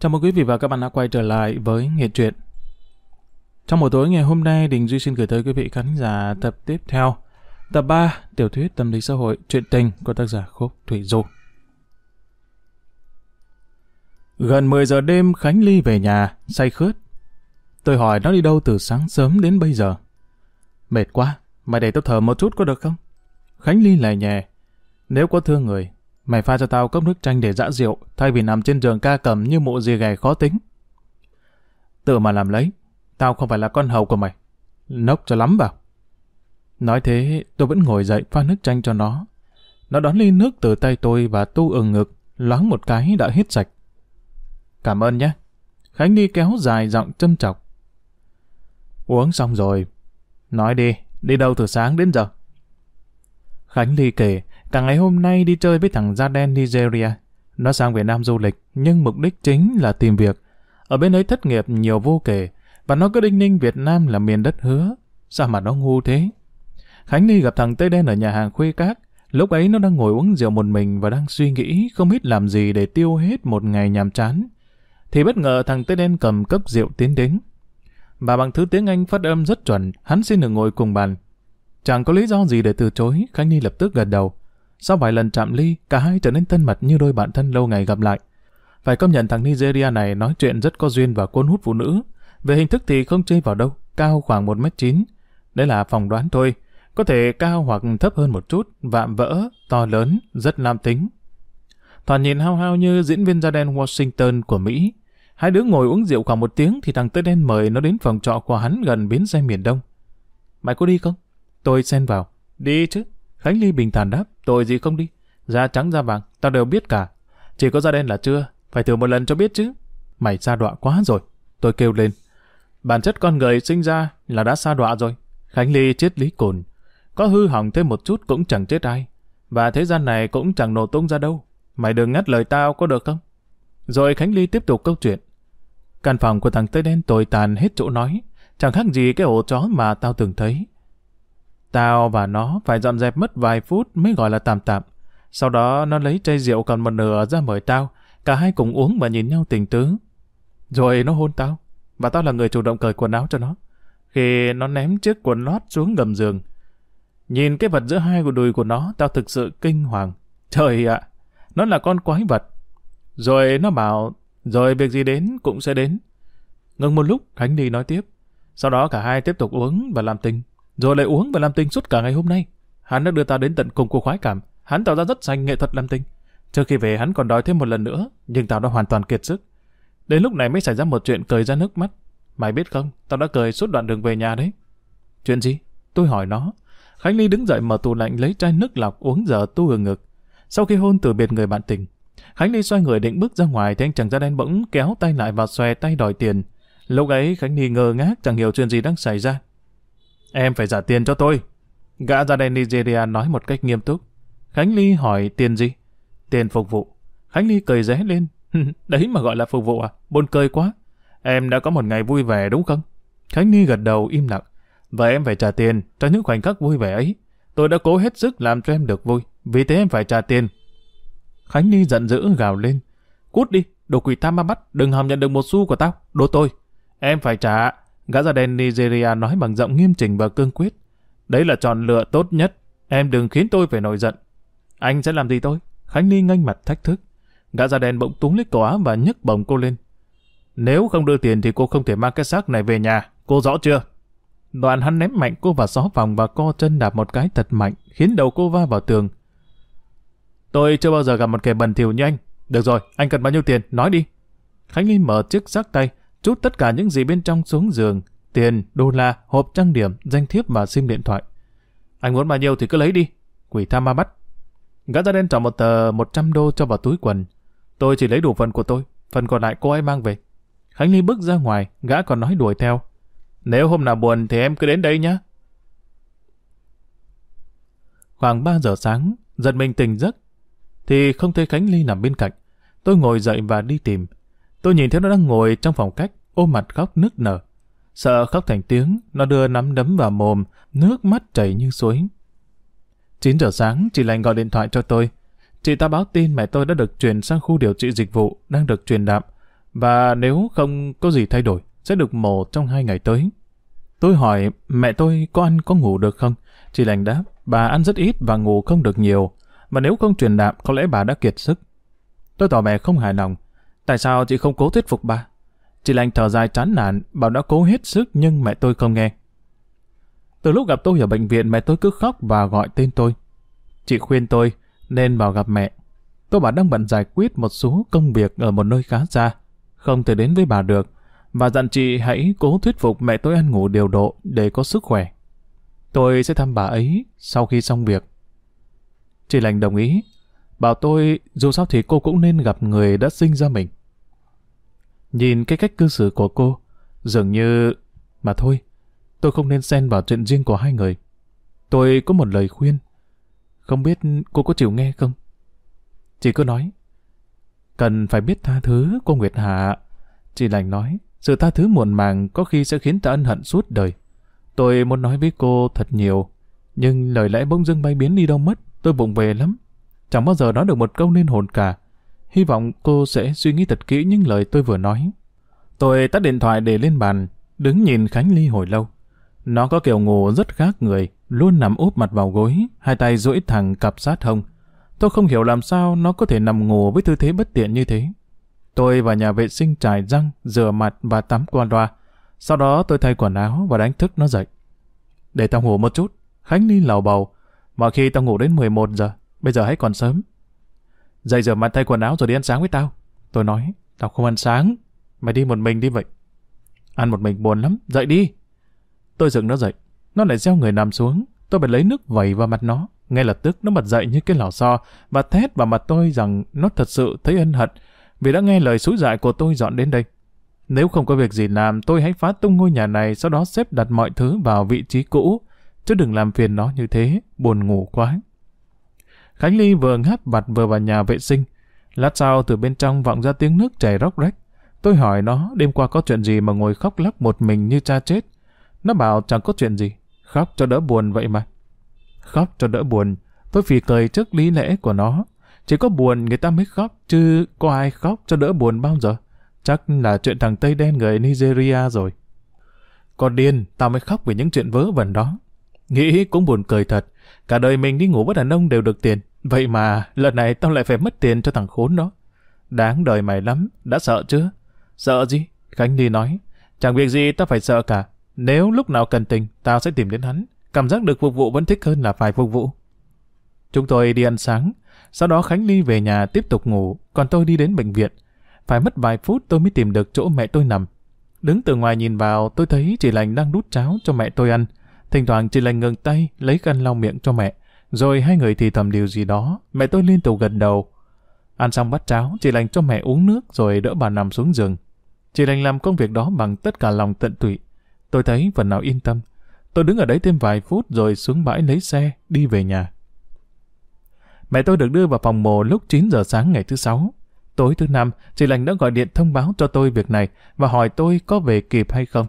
Chào mừng quý vị và các bạn đã quay trở lại với Nghệ truyện. Trong buổi tối ngày hôm nay, Đình Duy xin gửi tới quý vị khán giả tập tiếp theo, tập 3, tiểu thuyết tâm lý xã hội, truyện tình của tác giả Khúc Thủy Du. Gần 10 giờ đêm, Khánh Ly về nhà, say khướt. Tôi hỏi nó đi đâu từ sáng sớm đến bây giờ. Mệt quá, mày để tao thở một chút có được không? Khánh Ly lè nhẹ. Nếu có thương người, Mày pha cho tao cốc nước chanh để dã rượu, thay vì nằm trên giường ca cầm như mụ dì ghẻ khó tính. Tự mà làm lấy, tao không phải là con hầu của mày. Nốc cho lắm vào. Nói thế, tôi vẫn ngồi dậy pha nước chanh cho nó. Nó đón ly nước từ tay tôi và tu ừng ngực, loáng một cái đã hết sạch. Cảm ơn nhé. Khánh đi kéo dài giọng châm chọc. Uống xong rồi. Nói đi, đi đâu từ sáng đến giờ? Khánh Ly kể, Cả ngày hôm nay đi chơi với thằng da đen Nigeria. Nó sang Việt Nam du lịch, nhưng mục đích chính là tìm việc. Ở bên ấy thất nghiệp nhiều vô kể, và nó cứ đinh ninh Việt Nam là miền đất hứa. Sao mà nó ngu thế? Khánh đi gặp thằng Tây Đen ở nhà hàng Khuê Các. Lúc ấy nó đang ngồi uống rượu một mình và đang suy nghĩ không biết làm gì để tiêu hết một ngày nhàm chán. Thì bất ngờ thằng Tây Đen cầm cốc rượu tiến đến. Và bằng thứ tiếng Anh phát âm rất chuẩn, hắn xin được ngồi cùng bàn. Chẳng có lý do gì để từ chối, Khánh Ni lập tức gật đầu. Sau vài lần chạm ly, cả hai trở nên thân mật như đôi bạn thân lâu ngày gặp lại. Phải công nhận thằng Nigeria này nói chuyện rất có duyên và cuốn hút phụ nữ. Về hình thức thì không chê vào đâu, cao khoảng 1m9. Đấy là phỏng đoán thôi. Có thể cao hoặc thấp hơn một chút, vạm vỡ, to lớn, rất nam tính. toàn nhìn hao hao như diễn viên da đen Washington của Mỹ. Hai đứa ngồi uống rượu khoảng một tiếng thì thằng tơ đen mời nó đến phòng trọ của hắn gần bến xe miền Đông. Mày có đi không? Tôi xen vào. Đi chứ. Khánh Ly bình thản đáp, tội gì không đi. Da trắng da vàng, tao đều biết cả. Chỉ có da đen là chưa, phải thử một lần cho biết chứ. Mày xa đọa quá rồi. Tôi kêu lên. Bản chất con người sinh ra là đã xa đọa rồi. Khánh Ly chết lý cồn. Có hư hỏng thêm một chút cũng chẳng chết ai. Và thế gian này cũng chẳng nổ tung ra đâu. Mày đừng ngắt lời tao có được không? Rồi Khánh Ly tiếp tục câu chuyện. Căn phòng của thằng Tây Đen tồi tàn hết chỗ nói. Chẳng khác gì cái ổ chó mà tao từng thấy. Tao và nó phải dọn dẹp mất vài phút mới gọi là tạm tạm. Sau đó nó lấy chai rượu còn một nửa ra mời tao. Cả hai cùng uống và nhìn nhau tình tứ. Rồi nó hôn tao. Và tao là người chủ động cởi quần áo cho nó. Khi nó ném chiếc quần lót xuống gầm giường. Nhìn cái vật giữa hai của đùi của nó, tao thực sự kinh hoàng. Trời ạ, nó là con quái vật. Rồi nó bảo, rồi việc gì đến cũng sẽ đến. Ngừng một lúc, Khánh đi nói tiếp. Sau đó cả hai tiếp tục uống và làm tình rồi lại uống và làm tình suốt cả ngày hôm nay. Hắn đã đưa ta đến tận cùng của khoái cảm. Hắn tạo ra rất sành nghệ thuật làm tình. Trước khi về hắn còn đòi thêm một lần nữa, nhưng tao đã hoàn toàn kiệt sức. Đến lúc này mới xảy ra một chuyện cười ra nước mắt. Mày biết không, tao đã cười suốt đoạn đường về nhà đấy. Chuyện gì? Tôi hỏi nó. Khánh Ly đứng dậy mở tủ lạnh lấy chai nước lọc uống giờ tu ở ngực. Sau khi hôn từ biệt người bạn tình, Khánh Ly xoay người định bước ra ngoài thì anh chàng da đen bỗng kéo tay lại và xòe tay đòi tiền. Lúc ấy Khánh Ly ngơ ngác chẳng hiểu chuyện gì đang xảy ra. Em phải trả tiền cho tôi. Gã ra đây Nigeria nói một cách nghiêm túc. Khánh Ly hỏi tiền gì? Tiền phục vụ. Khánh Ly cười ré lên. Đấy mà gọi là phục vụ à? Buồn cười quá. Em đã có một ngày vui vẻ đúng không? Khánh Ly gật đầu im lặng. Và em phải trả tiền cho những khoảnh khắc vui vẻ ấy. Tôi đã cố hết sức làm cho em được vui. Vì thế em phải trả tiền. Khánh Ly giận dữ gào lên. Cút đi, đồ quỷ tam ma bắt, đừng hòng nhận được một xu của tao, đồ tôi. Em phải trả. Gã da đen Nigeria nói bằng giọng nghiêm chỉnh và cương quyết. Đấy là chọn lựa tốt nhất. Em đừng khiến tôi phải nổi giận. Anh sẽ làm gì tôi? Khánh Ly nganh mặt thách thức. Gã da đen bỗng túng lấy cổ áo và nhấc bồng cô lên. Nếu không đưa tiền thì cô không thể mang cái xác này về nhà. Cô rõ chưa? Đoạn hắn ném mạnh cô vào xó phòng và co chân đạp một cái thật mạnh, khiến đầu cô va vào tường. Tôi chưa bao giờ gặp một kẻ bẩn thỉu như anh. Được rồi, anh cần bao nhiêu tiền? Nói đi. Khánh Ly mở chiếc xác tay, chút tất cả những gì bên trong xuống giường, tiền, đô la, hộp trang điểm, danh thiếp và sim điện thoại. Anh muốn bao nhiêu thì cứ lấy đi. Quỷ tham ma bắt. Gã da đen chọn một tờ 100 đô cho vào túi quần. Tôi chỉ lấy đủ phần của tôi, phần còn lại cô ấy mang về. Khánh Ly bước ra ngoài, gã còn nói đuổi theo. Nếu hôm nào buồn thì em cứ đến đây nhé. Khoảng 3 giờ sáng, giật mình tỉnh giấc, thì không thấy Khánh Ly nằm bên cạnh. Tôi ngồi dậy và đi tìm. Tôi nhìn thấy nó đang ngồi trong phòng cách, ôm mặt khóc nức nở. Sợ khóc thành tiếng, nó đưa nắm đấm vào mồm, nước mắt chảy như suối. 9 giờ sáng, chị lành gọi điện thoại cho tôi. Chị ta báo tin mẹ tôi đã được chuyển sang khu điều trị dịch vụ, đang được truyền đạm. Và nếu không có gì thay đổi, sẽ được mổ trong hai ngày tới. Tôi hỏi mẹ tôi có ăn có ngủ được không? Chị lành đáp, bà ăn rất ít và ngủ không được nhiều. Và nếu không truyền đạm, có lẽ bà đã kiệt sức. Tôi tỏ vẻ không hài lòng. Tại sao chị không cố thuyết phục bà? Chị lành thở dài chán nản, bảo đã cố hết sức nhưng mẹ tôi không nghe. Từ lúc gặp tôi ở bệnh viện, mẹ tôi cứ khóc và gọi tên tôi. Chị khuyên tôi nên vào gặp mẹ. Tôi bảo đang bận giải quyết một số công việc ở một nơi khá xa, không thể đến với bà được, và dặn chị hãy cố thuyết phục mẹ tôi ăn ngủ điều độ để có sức khỏe. Tôi sẽ thăm bà ấy sau khi xong việc. Chị lành đồng ý, bảo tôi dù sao thì cô cũng nên gặp người đã sinh ra mình. Nhìn cái cách cư xử của cô, dường như... Mà thôi, tôi không nên xen vào chuyện riêng của hai người. Tôi có một lời khuyên. Không biết cô có chịu nghe không? Chị cứ nói. Cần phải biết tha thứ, cô Nguyệt Hạ. Chị lành nói, sự tha thứ muộn màng có khi sẽ khiến ta ân hận suốt đời. Tôi muốn nói với cô thật nhiều, nhưng lời lẽ bỗng dưng bay biến đi đâu mất, tôi bụng về lắm. Chẳng bao giờ nói được một câu nên hồn cả. Hy vọng cô sẽ suy nghĩ thật kỹ những lời tôi vừa nói. Tôi tắt điện thoại để lên bàn, đứng nhìn Khánh Ly hồi lâu. Nó có kiểu ngủ rất khác người, luôn nằm úp mặt vào gối, hai tay duỗi thẳng cặp sát hông. Tôi không hiểu làm sao nó có thể nằm ngủ với tư thế bất tiện như thế. Tôi vào nhà vệ sinh trải răng, rửa mặt và tắm qua loa. Sau đó tôi thay quần áo và đánh thức nó dậy. Để tao ngủ một chút. Khánh Ly lào bầu. Mọi khi tao ngủ đến 11 giờ, bây giờ hãy còn sớm. Dậy rửa mặt thay quần áo rồi đi ăn sáng với tao. Tôi nói, tao không ăn sáng. Mày đi một mình đi vậy. Ăn một mình buồn lắm, dậy đi. Tôi dựng nó dậy. Nó lại gieo người nằm xuống. Tôi phải lấy nước vẩy vào mặt nó. Ngay lập tức nó bật dậy như cái lò xo và thét vào mặt tôi rằng nó thật sự thấy ân hận vì đã nghe lời xúi dại của tôi dọn đến đây. Nếu không có việc gì làm, tôi hãy phá tung ngôi nhà này, sau đó xếp đặt mọi thứ vào vị trí cũ, chứ đừng làm phiền nó như thế, buồn ngủ quá. Khánh Ly vừa ngáp vặt vừa vào nhà vệ sinh. Lát sau từ bên trong vọng ra tiếng nước chảy róc rách. Tôi hỏi nó đêm qua có chuyện gì mà ngồi khóc lóc một mình như cha chết. Nó bảo chẳng có chuyện gì, khóc cho đỡ buồn vậy mà. Khóc cho đỡ buồn, tôi phì cười trước lý lẽ của nó. Chỉ có buồn người ta mới khóc, chứ có ai khóc cho đỡ buồn bao giờ. Chắc là chuyện thằng Tây Đen người Nigeria rồi. Còn điên, tao mới khóc vì những chuyện vớ vẩn đó. Nghĩ cũng buồn cười thật. Cả đời mình đi ngủ với đàn ông đều được tiền. Vậy mà, lần này tao lại phải mất tiền cho thằng khốn đó. Đáng đời mày lắm, đã sợ chưa? Sợ gì? Khánh ly nói. Chẳng việc gì tao phải sợ cả. Nếu lúc nào cần tình, tao sẽ tìm đến hắn. Cảm giác được phục vụ vẫn thích hơn là phải phục vụ. Chúng tôi đi ăn sáng. Sau đó Khánh Ly về nhà tiếp tục ngủ, còn tôi đi đến bệnh viện. Phải mất vài phút tôi mới tìm được chỗ mẹ tôi nằm. Đứng từ ngoài nhìn vào, tôi thấy chị lành đang đút cháo cho mẹ tôi ăn. Thỉnh thoảng chị lành ngừng tay, lấy khăn lau miệng cho mẹ. Rồi hai người thì thầm điều gì đó, mẹ tôi liên tục gật đầu. Ăn xong bát cháo, chị lành cho mẹ uống nước rồi đỡ bà nằm xuống giường. Chị lành làm công việc đó bằng tất cả lòng tận tụy. Tôi thấy phần nào yên tâm. Tôi đứng ở đấy thêm vài phút rồi xuống bãi lấy xe, đi về nhà. Mẹ tôi được đưa vào phòng mổ lúc 9 giờ sáng ngày thứ sáu. Tối thứ năm, chị lành đã gọi điện thông báo cho tôi việc này và hỏi tôi có về kịp hay không.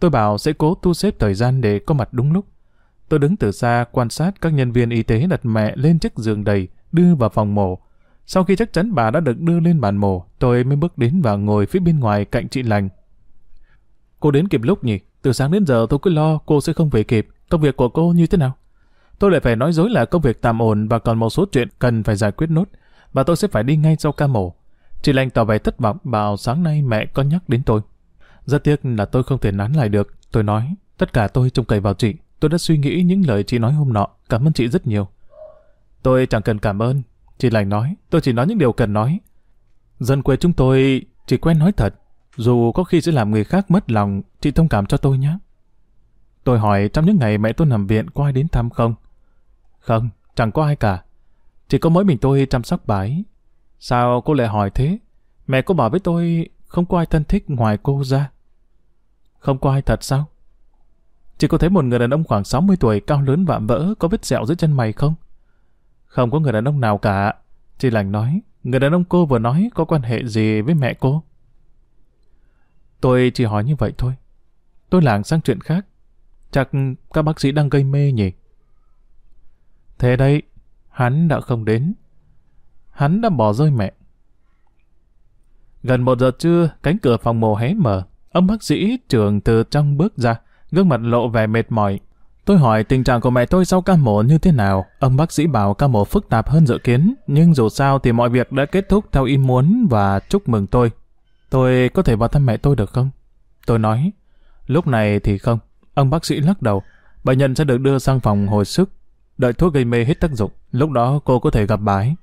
Tôi bảo sẽ cố tu xếp thời gian để có mặt đúng lúc. Tôi đứng từ xa quan sát các nhân viên y tế đặt mẹ lên chiếc giường đầy, đưa vào phòng mổ. Sau khi chắc chắn bà đã được đưa lên bàn mổ, tôi mới bước đến và ngồi phía bên ngoài cạnh chị lành. Cô đến kịp lúc nhỉ? Từ sáng đến giờ tôi cứ lo cô sẽ không về kịp. Công việc của cô như thế nào? Tôi lại phải nói dối là công việc tạm ổn và còn một số chuyện cần phải giải quyết nốt. Và tôi sẽ phải đi ngay sau ca mổ. Chị lành tỏ vẻ thất vọng bảo sáng nay mẹ có nhắc đến tôi. Rất tiếc là tôi không thể nán lại được. Tôi nói, tất cả tôi trông cậy vào chị. Tôi đã suy nghĩ những lời chị nói hôm nọ. Cảm ơn chị rất nhiều. Tôi chẳng cần cảm ơn. Chị lành nói, tôi chỉ nói những điều cần nói. Dân quê chúng tôi chỉ quen nói thật. Dù có khi sẽ làm người khác mất lòng, chị thông cảm cho tôi nhé. Tôi hỏi trong những ngày mẹ tôi nằm viện có ai đến thăm không? Không, chẳng có ai cả. Chỉ có mỗi mình tôi chăm sóc bà ấy. Sao cô lại hỏi thế? Mẹ cô bảo với tôi không có ai thân thích ngoài cô ra. Không có ai thật sao? Chỉ có thấy một người đàn ông khoảng 60 tuổi cao lớn vạm vỡ có vết sẹo dưới chân mày không? Không có người đàn ông nào cả. Chị lành nói, người đàn ông cô vừa nói có quan hệ gì với mẹ cô? Tôi chỉ hỏi như vậy thôi. Tôi lảng sang chuyện khác. Chắc các bác sĩ đang gây mê nhỉ? Thế đây, hắn đã không đến. Hắn đã bỏ rơi mẹ. Gần một giờ trưa, cánh cửa phòng mổ hé mở. Ông bác sĩ trưởng từ trong bước ra, gương mặt lộ vẻ mệt mỏi. Tôi hỏi tình trạng của mẹ tôi sau ca mổ như thế nào. Ông bác sĩ bảo ca mổ phức tạp hơn dự kiến, nhưng dù sao thì mọi việc đã kết thúc theo ý muốn và chúc mừng tôi. Tôi có thể vào thăm mẹ tôi được không? Tôi nói, lúc này thì không. Ông bác sĩ lắc đầu. Bệnh nhân sẽ được đưa sang phòng hồi sức. Đợi thuốc gây mê hết tác dụng, lúc đó cô có thể gặp bà ấy.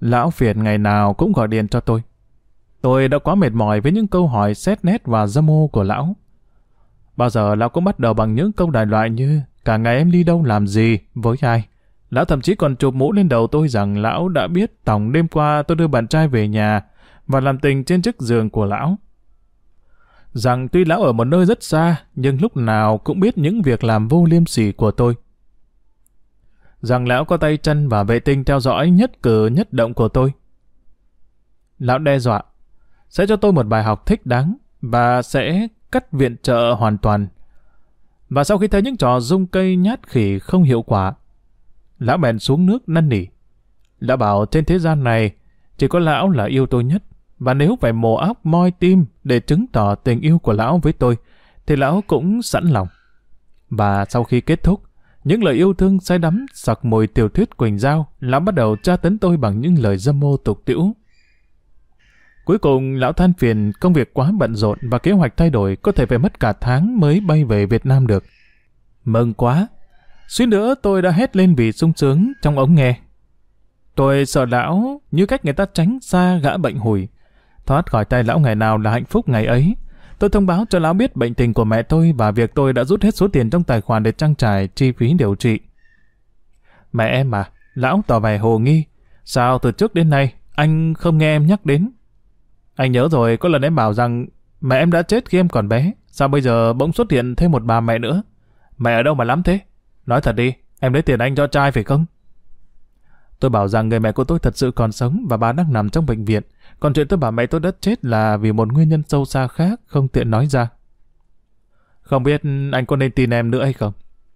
Lão phiền ngày nào cũng gọi điện cho tôi. Tôi đã quá mệt mỏi với những câu hỏi xét nét và dâm ô của lão. Bao giờ lão cũng bắt đầu bằng những câu đại loại như cả ngày em đi đâu làm gì, với ai. Lão thậm chí còn chụp mũ lên đầu tôi rằng lão đã biết tổng đêm qua tôi đưa bạn trai về nhà và làm tình trên chiếc giường của lão. Rằng tuy lão ở một nơi rất xa, nhưng lúc nào cũng biết những việc làm vô liêm sỉ của tôi. Rằng lão có tay chân và vệ tinh theo dõi nhất cử nhất động của tôi. Lão đe dọa, sẽ cho tôi một bài học thích đáng và sẽ cắt viện trợ hoàn toàn. Và sau khi thấy những trò dung cây nhát khỉ không hiệu quả, lão bèn xuống nước năn nỉ. Lão bảo trên thế gian này, chỉ có lão là yêu tôi nhất, và nếu phải mổ óc moi tim để chứng tỏ tình yêu của lão với tôi, thì lão cũng sẵn lòng. Và sau khi kết thúc, những lời yêu thương say đắm sặc mùi tiểu thuyết Quỳnh Giao, lão bắt đầu tra tấn tôi bằng những lời dâm mô tục tiễu. Cuối cùng, lão than phiền công việc quá bận rộn và kế hoạch thay đổi có thể phải mất cả tháng mới bay về Việt Nam được. Mừng quá! Suýt nữa tôi đã hét lên vì sung sướng trong ống nghe. Tôi sợ lão như cách người ta tránh xa gã bệnh hủi. Thoát khỏi tay lão ngày nào là hạnh phúc ngày ấy. Tôi thông báo cho lão biết bệnh tình của mẹ tôi và việc tôi đã rút hết số tiền trong tài khoản để trang trải chi phí điều trị. Mẹ em à, lão tỏ vẻ hồ nghi. Sao từ trước đến nay anh không nghe em nhắc đến? Anh nhớ rồi, có lần em bảo rằng mẹ em đã chết khi em còn bé. Sao bây giờ bỗng xuất hiện thêm một bà mẹ nữa? Mẹ ở đâu mà lắm thế? Nói thật đi, em lấy tiền anh cho trai phải không? Tôi bảo rằng người mẹ của tôi thật sự còn sống và bà đang nằm trong bệnh viện. Còn chuyện tôi bảo mẹ tôi đã chết là vì một nguyên nhân sâu xa khác không tiện nói ra. Không biết anh có nên tin em nữa hay không?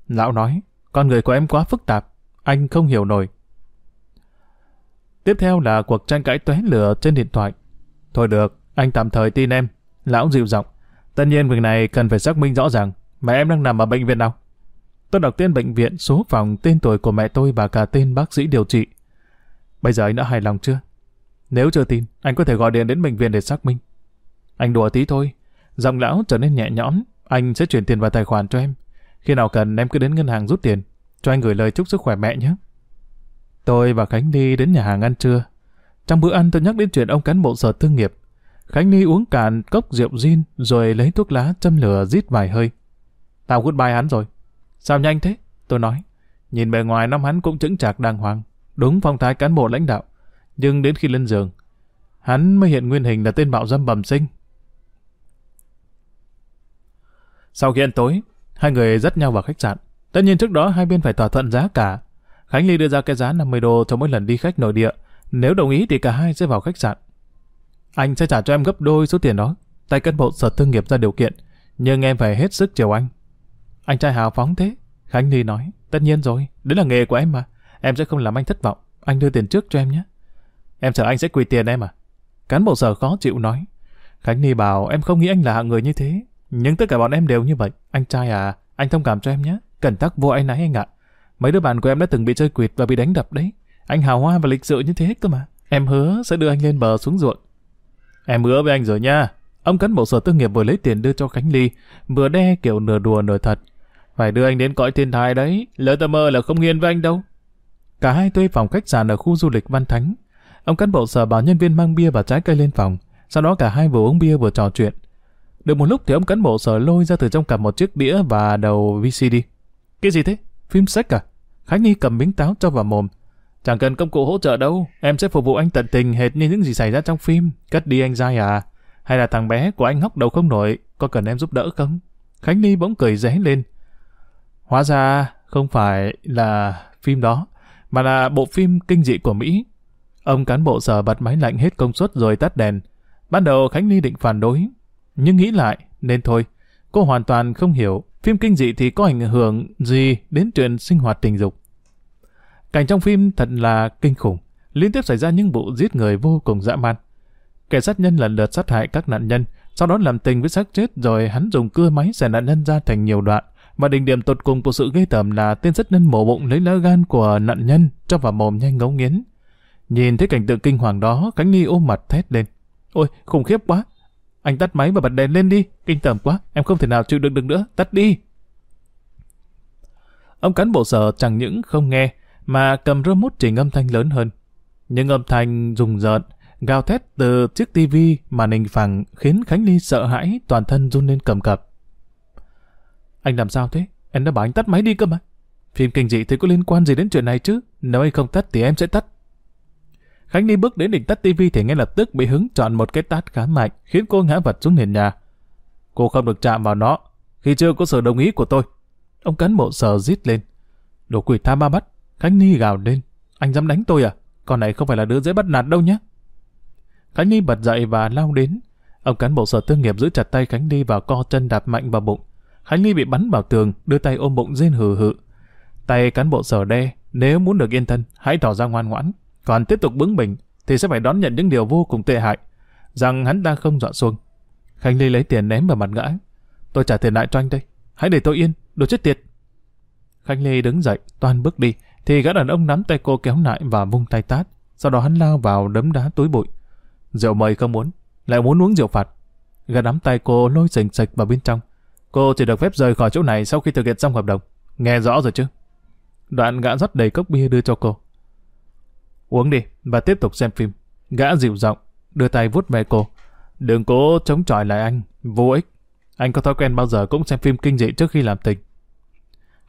Lão nói, con người của em quá phức tạp, anh không hiểu nổi. Tiếp theo là cuộc tranh cãi tóe lửa trên điện thoại. Thôi được, anh tạm thời tin em. Lão dịu giọng. Tất nhiên việc này cần phải xác minh rõ ràng. Mẹ em đang nằm ở bệnh viện nào? Tôi đọc tên bệnh viện, số phòng, tên tuổi của mẹ tôi và cả tên bác sĩ điều trị. Bây giờ anh đã hài lòng chưa? Nếu chưa tin, anh có thể gọi điện đến bệnh viện để xác minh. Anh đùa tí thôi. Giọng lão trở nên nhẹ nhõm. Anh sẽ chuyển tiền vào tài khoản cho em. Khi nào cần em cứ đến ngân hàng rút tiền. Cho anh gửi lời chúc sức khỏe mẹ nhé. Tôi và Khánh đi đến nhà hàng ăn trưa. Trong bữa ăn tôi nhắc đến chuyện ông cán bộ sở thương nghiệp. Khánh Ly uống cạn cốc rượu gin rồi lấy thuốc lá châm lửa rít vài hơi. Tao goodbye hắn rồi. Sao nhanh thế? Tôi nói. Nhìn bề ngoài năm hắn cũng chững chạc đàng hoàng. Đúng phong thái cán bộ lãnh đạo. Nhưng đến khi lên giường, hắn mới hiện nguyên hình là tên bạo dâm bẩm sinh. Sau khi ăn tối, hai người dắt nhau vào khách sạn. Tất nhiên trước đó hai bên phải thỏa thuận giá cả. Khánh Ly đưa ra cái giá 50 đô cho mỗi lần đi khách nội địa. Nếu đồng ý thì cả hai sẽ vào khách sạn. Anh sẽ trả cho em gấp đôi số tiền đó. Tay cán bộ sở thương nghiệp ra điều kiện. Nhưng em phải hết sức chiều anh. Anh trai hào phóng thế. Khánh Ly nói. Tất nhiên rồi. Đấy là nghề của em mà. Em sẽ không làm anh thất vọng. Anh đưa tiền trước cho em nhé. Em sợ anh sẽ quỳ tiền em à? Cán bộ sở khó chịu nói. Khánh Ly bảo em không nghĩ anh là hạng người như thế. Nhưng tất cả bọn em đều như vậy. Anh trai à, anh thông cảm cho em nhé. Cẩn tắc vô anh nãy anh ạ. Mấy đứa bạn của em đã từng bị chơi quỵt và bị đánh đập đấy. Anh hào hoa và lịch sự như thế cơ mà. Em hứa sẽ đưa anh lên bờ xuống ruộng. Em hứa với anh rồi nha. Ông cán bộ sở tư nghiệp vừa lấy tiền đưa cho Khánh Ly, vừa đe kiểu nửa đùa nửa thật. Phải đưa anh đến cõi thiên thai đấy, lỡ tờ mơ là không hiền với anh đâu. Cả hai thuê phòng khách sạn ở khu du lịch Văn Thánh. Ông cán bộ sở bảo nhân viên mang bia và trái cây lên phòng. Sau đó cả hai vừa uống bia vừa trò chuyện. Được một lúc thì ông cán bộ sở lôi ra từ trong cặp một chiếc đĩa và đầu VCD. Cái gì thế? Phim sách à? Khánh ly cầm miếng táo cho vào mồm. Chẳng cần công cụ hỗ trợ đâu, em sẽ phục vụ anh tận tình hệt như những gì xảy ra trong phim. Cất đi anh dai à? Hay là thằng bé của anh hóc đầu không nổi, có cần em giúp đỡ không? Khánh Ly bỗng cười ré lên. Hóa ra không phải là phim đó, mà là bộ phim kinh dị của Mỹ. Ông cán bộ sở bật máy lạnh hết công suất rồi tắt đèn. Ban đầu Khánh Ly định phản đối, nhưng nghĩ lại, nên thôi. Cô hoàn toàn không hiểu phim kinh dị thì có ảnh hưởng gì đến chuyện sinh hoạt tình dục. Cảnh trong phim thật là kinh khủng. liên tiếp xảy ra những vụ giết người vô cùng dã man. Kẻ sát nhân lần lượt sát hại các nạn nhân, sau đó làm tình với xác chết rồi hắn dùng cưa máy xẻ nạn nhân ra thành nhiều đoạn. Và đỉnh điểm tột cùng của sự gây tởm là tên sát nhân mổ bụng lấy lá gan của nạn nhân cho vào mồm nhanh ngấu nghiến. Nhìn thấy cảnh tượng kinh hoàng đó, Khánh Ly ôm mặt thét lên. Ôi, khủng khiếp quá. Anh tắt máy và bật đèn lên đi. Kinh tởm quá, em không thể nào chịu được được nữa. Tắt đi. Ông cán bộ sở chẳng những không nghe, mà cầm remote chỉnh âm thanh lớn hơn. những âm thanh rùng rợn, gào thét từ chiếc tivi màn hình phẳng khiến Khánh Ly sợ hãi toàn thân run lên cầm cập. Anh làm sao thế? Em đã bảo anh tắt máy đi cơ mà. Phim kinh dị thì có liên quan gì đến chuyện này chứ? Nếu anh không tắt thì em sẽ tắt. Khánh Ly bước đến định tắt tivi thì ngay lập tức bị hứng chọn một cái tát khá mạnh khiến cô ngã vật xuống nền nhà. Cô không được chạm vào nó khi chưa có sự đồng ý của tôi. Ông cán bộ sờ rít lên. Đồ quỷ tha ma bắt. Khánh Ly gào lên. Anh dám đánh tôi à? Con này không phải là đứa dễ bắt nạt đâu nhé. Khánh Ly bật dậy và lao đến. Ông cán bộ sở tư nghiệp giữ chặt tay Khánh Ly và co chân đạp mạnh vào bụng. Khánh Ly bị bắn vào tường, đưa tay ôm bụng rên hừ hự. Tay cán bộ sở đe, nếu muốn được yên thân, hãy tỏ ra ngoan ngoãn. Còn tiếp tục bướng bỉnh, thì sẽ phải đón nhận những điều vô cùng tệ hại. Rằng hắn ta không dọa xuông. Khánh Ly lấy tiền ném vào mặt gã. Tôi trả tiền lại cho anh đây. Hãy để tôi yên, đồ chết tiệt. Khánh Ly đứng dậy, toàn bước đi, thì gã đàn ông nắm tay cô kéo lại và vung tay tát. Sau đó hắn lao vào đấm đá túi bụi. Rượu mời không muốn, lại muốn uống rượu phạt. Gã nắm tay cô lôi sình sạch vào bên trong. Cô chỉ được phép rời khỏi chỗ này sau khi thực hiện xong hợp đồng. Nghe rõ rồi chứ? Đoạn gã rót đầy cốc bia đưa cho cô. Uống đi và tiếp tục xem phim. Gã dịu giọng, đưa tay vuốt về cô. Đừng cố chống chọi lại anh, vô ích. Anh có thói quen bao giờ cũng xem phim kinh dị trước khi làm tình.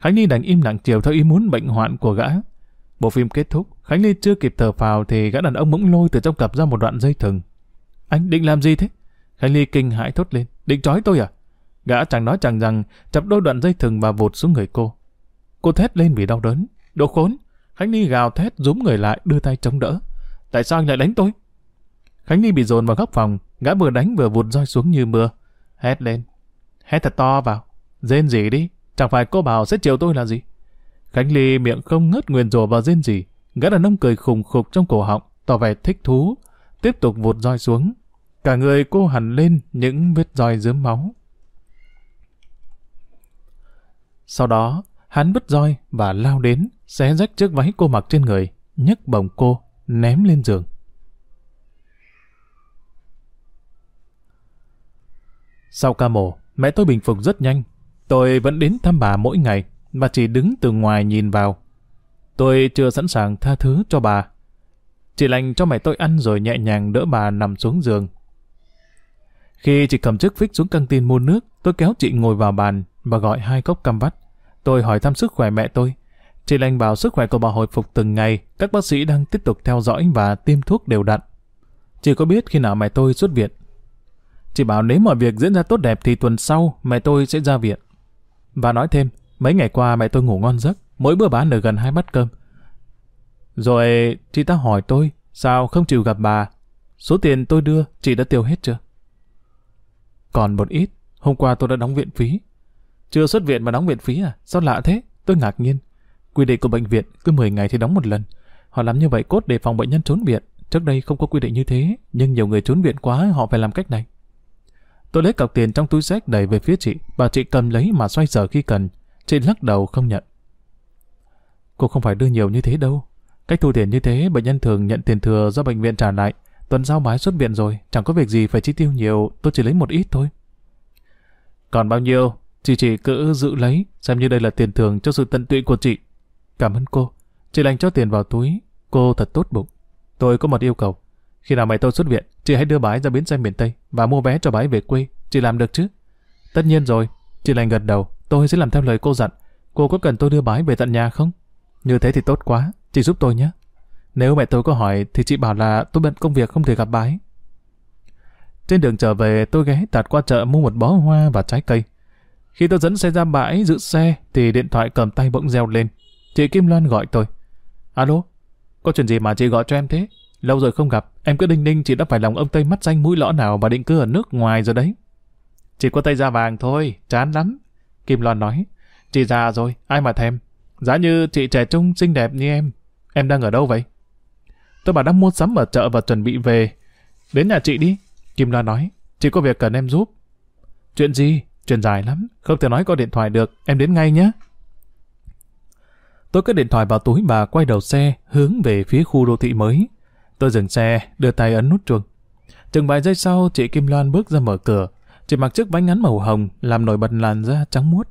Khánh Ly đành im lặng chiều theo ý muốn bệnh hoạn của gã. Bộ phim kết thúc, Khánh Ly chưa kịp thở phào thì gã đàn ông bỗng lôi từ trong cặp ra một đoạn dây thừng. Anh định làm gì thế? Khánh Ly kinh hãi thốt lên. Định trói tôi à? Gã chẳng nói chẳng rằng chập đôi đoạn dây thừng và vụt xuống người cô. Cô thét lên vì đau đớn. Đồ khốn! Khánh Ly gào thét rúm người lại đưa tay chống đỡ. Tại sao anh lại đánh tôi? Khánh Ly bị dồn vào góc phòng, gã vừa đánh vừa vụt roi xuống như mưa. Hét lên. Hét thật to vào. Rên gì đi, chẳng phải cô bảo sẽ chiều tôi là gì? Khánh Ly miệng không ngớt nguyền rủa vào rên gì. Gã đàn ông cười khùng khục trong cổ họng, tỏ vẻ thích thú. Tiếp tục vụt roi xuống. Cả người cô hẳn lên những vết roi dướm máu. Sau đó, hắn vứt roi và lao đến, xé rách chiếc váy cô mặc trên người, nhấc bồng cô, ném lên giường. Sau ca mổ, mẹ tôi bình phục rất nhanh. Tôi vẫn đến thăm bà mỗi ngày, mà chỉ đứng từ ngoài nhìn vào. Tôi chưa sẵn sàng tha thứ cho bà. chị lành cho mẹ tôi ăn rồi nhẹ nhàng đỡ bà nằm xuống giường. Khi chị cầm chiếc phích xuống căng tin mua nước, tôi kéo chị ngồi vào bàn và gọi hai cốc cam vắt. Tôi hỏi thăm sức khỏe mẹ tôi. Chị lành bảo sức khỏe của bà hồi phục từng ngày, các bác sĩ đang tiếp tục theo dõi và tiêm thuốc đều đặn. Chị có biết khi nào mẹ tôi xuất viện. Chị bảo nếu mọi việc diễn ra tốt đẹp thì tuần sau mẹ tôi sẽ ra viện. Và nói thêm, mấy ngày qua mẹ tôi ngủ ngon giấc, mỗi bữa bán được gần hai bát cơm. Rồi chị ta hỏi tôi, sao không chịu gặp bà? Số tiền tôi đưa, chị đã tiêu hết chưa? Còn một ít, hôm qua tôi đã đóng viện phí. Chưa xuất viện mà đóng viện phí à? Sao lạ thế? Tôi ngạc nhiên. Quy định của bệnh viện cứ 10 ngày thì đóng một lần. Họ làm như vậy cốt để phòng bệnh nhân trốn viện. Trước đây không có quy định như thế, nhưng nhiều người trốn viện quá họ phải làm cách này. Tôi lấy cọc tiền trong túi sách đẩy về phía chị, bà chị cầm lấy mà xoay sở khi cần. Chị lắc đầu không nhận. Cô không phải đưa nhiều như thế đâu. Cách thu tiền như thế, bệnh nhân thường nhận tiền thừa do bệnh viện trả lại. Tuần sau bái xuất viện rồi, chẳng có việc gì phải chi tiêu nhiều, tôi chỉ lấy một ít thôi. Còn bao nhiêu, chị chỉ cứ giữ lấy, xem như đây là tiền thường cho sự tận tụy của chị. Cảm ơn cô. Chị lành cho tiền vào túi, cô thật tốt bụng. Tôi có một yêu cầu. Khi nào mày tôi xuất viện, chị hãy đưa bái ra bến xe miền Tây và mua vé cho bái về quê. Chị làm được chứ? Tất nhiên rồi. Chị lành gật đầu. Tôi sẽ làm theo lời cô dặn. Cô có cần tôi đưa bái về tận nhà không? Như thế thì tốt quá. Chị giúp tôi nhé. Nếu mẹ tôi có hỏi thì chị bảo là tôi bận công việc không thể gặp bái. Trên đường trở về tôi ghé tạt qua chợ mua một bó hoa và trái cây. Khi tôi dẫn xe ra bãi giữ xe thì điện thoại cầm tay bỗng reo lên. Chị Kim Loan gọi tôi. Alo, có chuyện gì mà chị gọi cho em thế? Lâu rồi không gặp, em cứ đinh ninh chị đã phải lòng ông Tây mắt xanh mũi lõ nào mà định cư ở nước ngoài rồi đấy. Chỉ có tay da vàng thôi, chán lắm. Kim Loan nói, chị già rồi, ai mà thèm. Giá như chị trẻ trung xinh đẹp như em, em đang ở đâu vậy? Tôi bảo đang mua sắm ở chợ và chuẩn bị về. Đến nhà chị đi. Kim Loan nói, chị có việc cần em giúp. Chuyện gì? Chuyện dài lắm, không thể nói có điện thoại được, em đến ngay nhé. Tôi cất điện thoại vào túi và quay đầu xe, hướng về phía khu đô thị mới. Tôi dừng xe, đưa tay ấn nút chuông. Chừng vài giây sau, chị Kim Loan bước ra mở cửa. Chị mặc chiếc váy ngắn màu hồng, làm nổi bật làn da trắng muốt.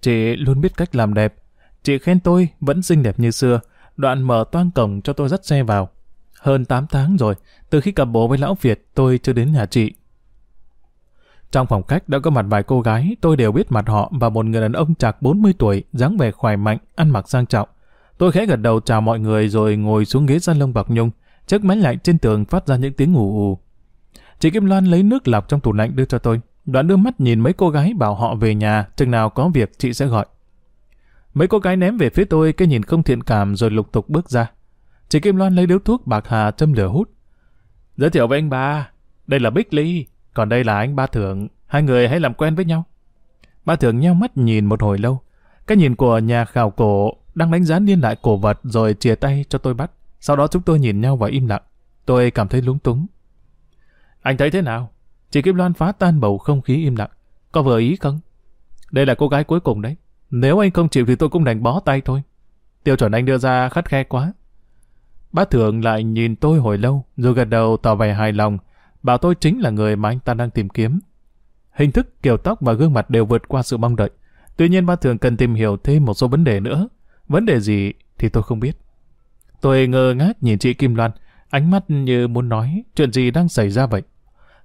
Chị luôn biết cách làm đẹp. Chị khen tôi vẫn xinh đẹp như xưa. Đoạn mở toan cổng cho tôi dắt xe vào. Hơn 8 tháng rồi, từ khi cặp bố với lão Việt, tôi chưa đến nhà chị. Trong phòng khách đã có mặt vài cô gái, tôi đều biết mặt họ và một người đàn ông chạc 40 tuổi, dáng vẻ khỏe mạnh, ăn mặc sang trọng. Tôi khẽ gật đầu chào mọi người rồi ngồi xuống ghế salon bạc nhung, chiếc máy lạnh trên tường phát ra những tiếng ù ù. Chị Kim Loan lấy nước lọc trong tủ lạnh đưa cho tôi. Đoạn đưa mắt nhìn mấy cô gái bảo họ về nhà, chừng nào có việc chị sẽ gọi. Mấy cô gái ném về phía tôi cái nhìn không thiện cảm rồi lục tục bước ra. Chị Kim Loan lấy điếu thuốc bạc hà châm lửa hút. Giới thiệu với anh ba, đây là Bích Ly, còn đây là anh ba thượng, hai người hãy làm quen với nhau. Ba thượng nheo mắt nhìn một hồi lâu. Cái nhìn của nhà khảo cổ đang đánh giá niên đại cổ vật rồi chia tay cho tôi bắt. Sau đó chúng tôi nhìn nhau và im lặng. Tôi cảm thấy lúng túng. Anh thấy thế nào? Chị Kim Loan phá tan bầu không khí im lặng. Có vừa ý không? Đây là cô gái cuối cùng đấy. Nếu anh không chịu thì tôi cũng đành bó tay thôi. Tiêu chuẩn anh đưa ra khắt khe quá. Bác thường lại nhìn tôi hồi lâu, rồi gật đầu tỏ vẻ hài lòng, bảo tôi chính là người mà anh ta đang tìm kiếm. Hình thức, kiểu tóc và gương mặt đều vượt qua sự mong đợi. Tuy nhiên bác thường cần tìm hiểu thêm một số vấn đề nữa. Vấn đề gì thì tôi không biết. Tôi ngơ ngác nhìn chị Kim Loan, ánh mắt như muốn nói chuyện gì đang xảy ra vậy.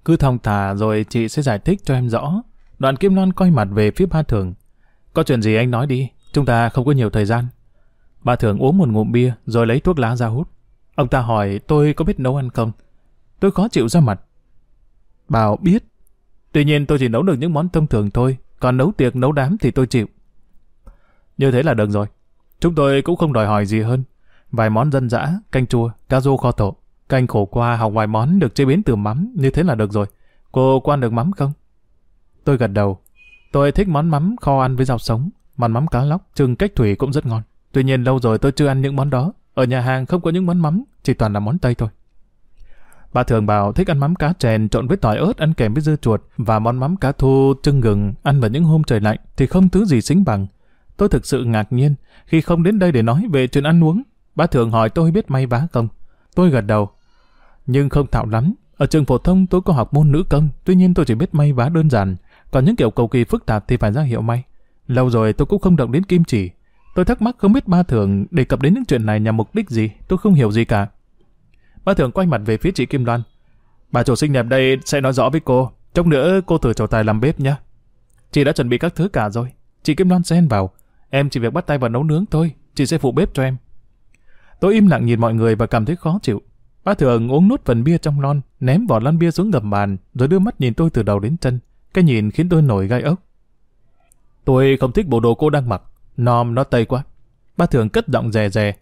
Cứ thong thả rồi chị sẽ giải thích cho em rõ. Đoạn Kim Loan quay mặt về phía ba thường. Có chuyện gì anh nói đi, chúng ta không có nhiều thời gian. Ba thường uống một ngụm bia rồi lấy thuốc lá ra hút. Ông ta hỏi tôi có biết nấu ăn không? Tôi khó chịu ra mặt. Bảo biết. Tuy nhiên tôi chỉ nấu được những món thông thường thôi, còn nấu tiệc nấu đám thì tôi chịu. Như thế là được rồi. Chúng tôi cũng không đòi hỏi gì hơn. Vài món dân dã, canh chua, cá rô kho tổ. Canh khổ qua học vài món được chế biến từ mắm, như thế là được rồi. Cô quan được mắm không? Tôi gật đầu. Tôi thích món mắm kho ăn với rau sống. Món mắm cá lóc, trưng cách thủy cũng rất ngon. Tuy nhiên lâu rồi tôi chưa ăn những món đó. Ở nhà hàng không có những món mắm, chỉ toàn là món Tây thôi. Bà thường bảo thích ăn mắm cá chèn trộn với tỏi ớt ăn kèm với dưa chuột và món mắm cá thu trưng gừng ăn vào những hôm trời lạnh thì không thứ gì xính bằng. Tôi thực sự ngạc nhiên khi không đến đây để nói về chuyện ăn uống. Bác thường hỏi tôi biết may vá không. Tôi gật đầu. Nhưng không thạo lắm. Ở trường phổ thông tôi có học môn nữ công, tuy nhiên tôi chỉ biết may vá đơn giản. Còn những kiểu cầu kỳ phức tạp thì phải ra hiệu may. Lâu rồi tôi cũng không động đến kim chỉ. Tôi thắc mắc không biết ba thường đề cập đến những chuyện này nhằm mục đích gì, tôi không hiểu gì cả. Ba thường quay mặt về phía chị Kim Loan. Bà chủ sinh đẹp đây sẽ nói rõ với cô. Trong nữa cô thử trò tài làm bếp nhé. Chị đã chuẩn bị các thứ cả rồi. Chị Kim Loan xen vào. Em chỉ việc bắt tay vào nấu nướng thôi. Chị sẽ phụ bếp cho em. Tôi im lặng nhìn mọi người và cảm thấy khó chịu. Ba thường uống nút phần bia trong lon, ném vỏ lon bia xuống gầm bàn, rồi đưa mắt nhìn tôi từ đầu đến chân. Cái nhìn khiến tôi nổi gai ốc. Tôi không thích bộ đồ cô đang mặc. Nom nó tây quá. Ba thường cất giọng rè rè.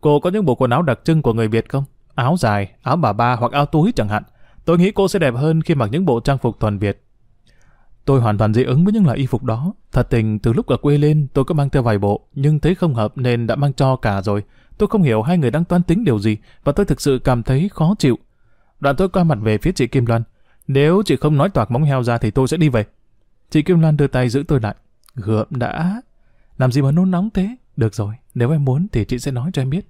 Cô có những bộ quần áo đặc trưng của người Việt không? Áo dài, áo bà ba hoặc áo túi chẳng hạn. Tôi nghĩ cô sẽ đẹp hơn khi mặc những bộ trang phục toàn Việt. Tôi hoàn toàn dị ứng với những loại y phục đó. Thật tình, từ lúc ở quê lên, tôi có mang theo vài bộ, nhưng thấy không hợp nên đã mang cho cả rồi. Tôi không hiểu hai người đang toan tính điều gì, và tôi thực sự cảm thấy khó chịu. Đoạn tôi qua mặt về phía chị Kim Loan. Nếu chị không nói toạc móng heo ra thì tôi sẽ đi về. Chị Kim Loan đưa tay giữ tôi lại. Gượm đã. Làm gì mà nôn nóng thế? Được rồi, nếu em muốn thì chị sẽ nói cho em biết.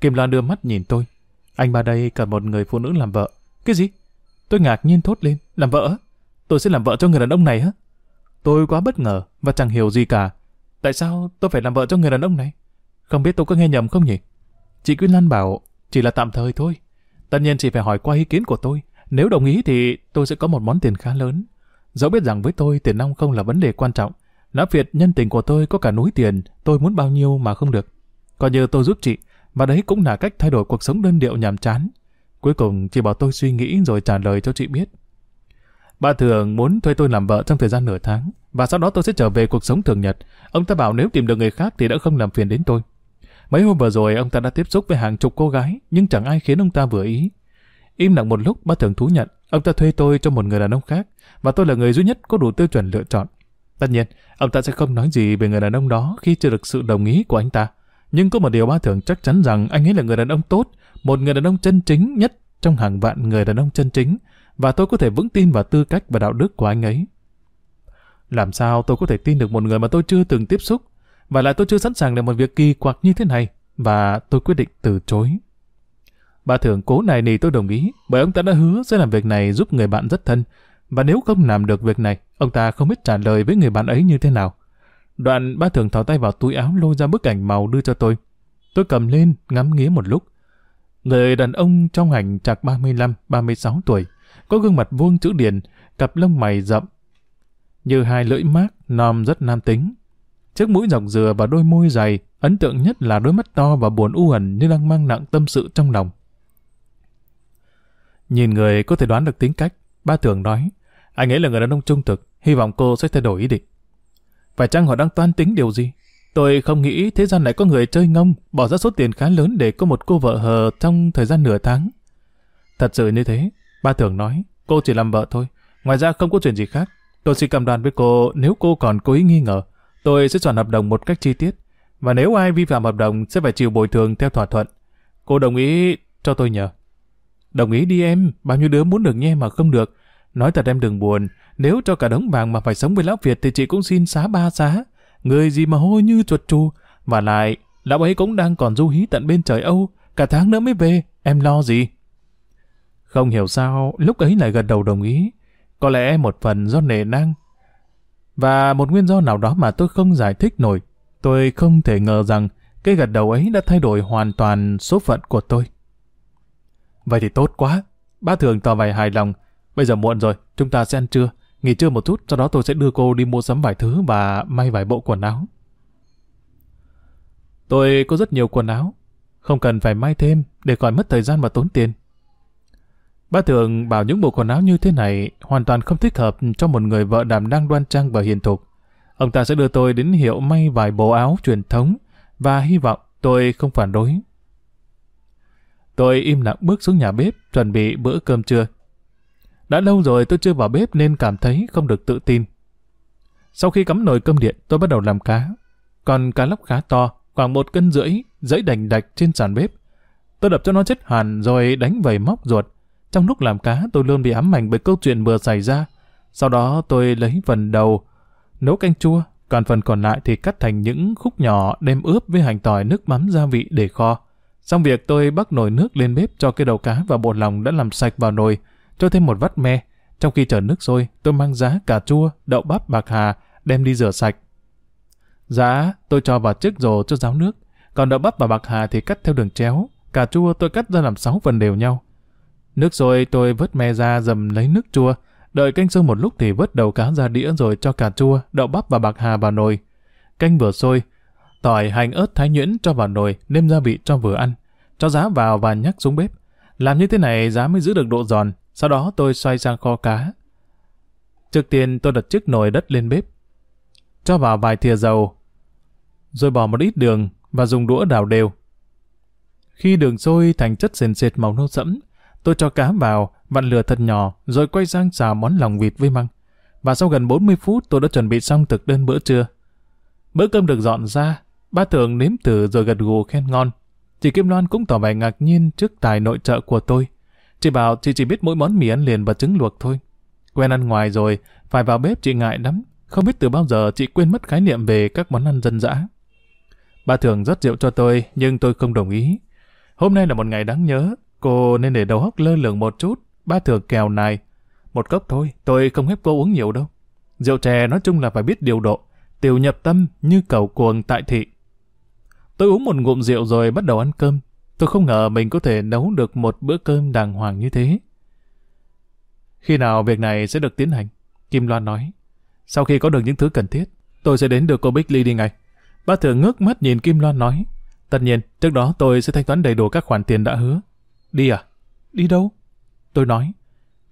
Kim Loan đưa mắt nhìn tôi. Anh ba đây cần một người phụ nữ làm vợ. Cái gì? Tôi ngạc nhiên thốt lên. Làm vợ? Tôi sẽ làm vợ cho người đàn ông này hả? Tôi quá bất ngờ và chẳng hiểu gì cả. Tại sao tôi phải làm vợ cho người đàn ông này? Không biết tôi có nghe nhầm không nhỉ? Chị Quyên Lan bảo chỉ là tạm thời thôi. Tất nhiên chị phải hỏi qua ý kiến của tôi. Nếu đồng ý thì tôi sẽ có một món tiền khá lớn. Dẫu biết rằng với tôi tiền nong không là vấn đề quan trọng. Lão phiệt nhân tình của tôi có cả núi tiền, tôi muốn bao nhiêu mà không được. Coi như tôi giúp chị, và đấy cũng là cách thay đổi cuộc sống đơn điệu nhàm chán. Cuối cùng chị bảo tôi suy nghĩ rồi trả lời cho chị biết. Bà thường muốn thuê tôi làm vợ trong thời gian nửa tháng, và sau đó tôi sẽ trở về cuộc sống thường nhật. Ông ta bảo nếu tìm được người khác thì đã không làm phiền đến tôi. Mấy hôm vừa rồi ông ta đã tiếp xúc với hàng chục cô gái, nhưng chẳng ai khiến ông ta vừa ý. Im lặng một lúc, bác thường thú nhận, ông ta thuê tôi cho một người đàn ông khác, và tôi là người duy nhất có đủ tiêu chuẩn lựa chọn. Tất nhiên, ông ta sẽ không nói gì về người đàn ông đó khi chưa được sự đồng ý của anh ta. Nhưng có một điều ba thường chắc chắn rằng anh ấy là người đàn ông tốt, một người đàn ông chân chính nhất trong hàng vạn người đàn ông chân chính, và tôi có thể vững tin vào tư cách và đạo đức của anh ấy. Làm sao tôi có thể tin được một người mà tôi chưa từng tiếp xúc, và lại tôi chưa sẵn sàng làm một việc kỳ quặc như thế này, và tôi quyết định từ chối. Bà thưởng cố này nì tôi đồng ý, bởi ông ta đã hứa sẽ làm việc này giúp người bạn rất thân, và nếu không làm được việc này, ông ta không biết trả lời với người bạn ấy như thế nào. Đoạn ba thường thò tay vào túi áo lôi ra bức ảnh màu đưa cho tôi. Tôi cầm lên, ngắm nghía một lúc. Người đàn ông trong ảnh chạc 35-36 tuổi, có gương mặt vuông chữ điển, cặp lông mày rậm, như hai lưỡi mát, nòm rất nam tính. Chiếc mũi dọc dừa và đôi môi dày, ấn tượng nhất là đôi mắt to và buồn u ẩn như đang mang nặng tâm sự trong lòng. Nhìn người có thể đoán được tính cách, ba tưởng nói, anh ấy là người đàn ông trung thực, hy vọng cô sẽ thay đổi ý định. Phải chăng họ đang toan tính điều gì? Tôi không nghĩ thế gian lại có người chơi ngông, bỏ ra số tiền khá lớn để có một cô vợ hờ trong thời gian nửa tháng. Thật sự như thế, ba tưởng nói, cô chỉ làm vợ thôi, ngoài ra không có chuyện gì khác. Tôi xin cam đoan với cô, nếu cô còn cố ý nghi ngờ, tôi sẽ soạn hợp đồng một cách chi tiết. Và nếu ai vi phạm hợp đồng sẽ phải chịu bồi thường theo thỏa thuận. Cô đồng ý cho tôi nhờ. Đồng ý đi em, bao nhiêu đứa muốn được nghe mà không được. Nói thật em đừng buồn, nếu cho cả đống vàng mà phải sống với lão Việt thì chị cũng xin xá ba xá. Người gì mà hôi như chuột chu. Và lại, lão ấy cũng đang còn du hí tận bên trời Âu, cả tháng nữa mới về, em lo gì? Không hiểu sao, lúc ấy lại gật đầu đồng ý. Có lẽ một phần do nề nang. Và một nguyên do nào đó mà tôi không giải thích nổi. Tôi không thể ngờ rằng cái gật đầu ấy đã thay đổi hoàn toàn số phận của tôi. Vậy thì tốt quá. Ba thường tỏ vẻ hài lòng. Bây giờ muộn rồi, chúng ta sẽ ăn trưa. Nghỉ trưa một chút, sau đó tôi sẽ đưa cô đi mua sắm vài thứ và may vài bộ quần áo. Tôi có rất nhiều quần áo. Không cần phải may thêm để khỏi mất thời gian và tốn tiền. Ba thường bảo những bộ quần áo như thế này hoàn toàn không thích hợp cho một người vợ đảm đang đoan trang và hiền thục. Ông ta sẽ đưa tôi đến hiệu may vài bộ áo truyền thống và hy vọng tôi không phản đối. Tôi im lặng bước xuống nhà bếp chuẩn bị bữa cơm trưa. Đã lâu rồi tôi chưa vào bếp nên cảm thấy không được tự tin. Sau khi cắm nồi cơm điện, tôi bắt đầu làm cá. Còn cá lóc khá to, khoảng một cân rưỡi, dãy đành đạch trên sàn bếp. Tôi đập cho nó chết hàn rồi đánh vầy móc ruột. Trong lúc làm cá, tôi luôn bị ám ảnh bởi câu chuyện vừa xảy ra. Sau đó tôi lấy phần đầu, nấu canh chua, còn phần còn lại thì cắt thành những khúc nhỏ đem ướp với hành tỏi nước mắm gia vị để kho. Xong việc tôi bắt nồi nước lên bếp cho cái đầu cá và bột lòng đã làm sạch vào nồi, cho thêm một vắt me. Trong khi chờ nước sôi, tôi mang giá cà chua, đậu bắp bạc hà, đem đi rửa sạch. Giá tôi cho vào chiếc rổ cho ráo nước, còn đậu bắp và bạc hà thì cắt theo đường chéo. Cà chua tôi cắt ra làm 6 phần đều nhau. Nước sôi tôi vớt me ra dầm lấy nước chua, đợi canh sôi một lúc thì vớt đầu cá ra đĩa rồi cho cà chua, đậu bắp và bạc hà vào nồi. Canh vừa sôi, tỏi, hành ớt thái nhuyễn cho vào nồi, nêm gia vị cho vừa ăn. Cho giá vào và nhắc xuống bếp. Làm như thế này giá mới giữ được độ giòn, sau đó tôi xoay sang kho cá. Trước tiên tôi đặt chiếc nồi đất lên bếp. Cho vào vài thìa dầu, rồi bỏ một ít đường và dùng đũa đảo đều. Khi đường sôi thành chất sền sệt màu nâu sẫm, tôi cho cá vào, vặn lửa thật nhỏ, rồi quay sang xào món lòng vịt với măng. Và sau gần 40 phút tôi đã chuẩn bị xong thực đơn bữa trưa. Bữa cơm được dọn ra, ba thường nếm thử rồi gật gù khen ngon. Chị Kim Loan cũng tỏ vẻ ngạc nhiên trước tài nội trợ của tôi. Chị bảo chị chỉ biết mỗi món mì ăn liền và trứng luộc thôi. Quen ăn ngoài rồi, phải vào bếp chị ngại lắm. Không biết từ bao giờ chị quên mất khái niệm về các món ăn dân dã. Bà thường rót rượu cho tôi, nhưng tôi không đồng ý. Hôm nay là một ngày đáng nhớ, cô nên để đầu óc lơ lửng một chút. Ba thường kèo này. Một cốc thôi, tôi không ép cô uống nhiều đâu. Rượu chè nói chung là phải biết điều độ, tiểu nhập tâm như cầu cuồng tại thị. Tôi uống một ngụm rượu rồi bắt đầu ăn cơm. Tôi không ngờ mình có thể nấu được một bữa cơm đàng hoàng như thế. Khi nào việc này sẽ được tiến hành? Kim Loan nói. Sau khi có được những thứ cần thiết, tôi sẽ đến được cô Bích Ly đi ngay. Bác thượng ngước mắt nhìn Kim Loan nói. Tất nhiên, trước đó tôi sẽ thanh toán đầy đủ các khoản tiền đã hứa. Đi à? Đi đâu? Tôi nói.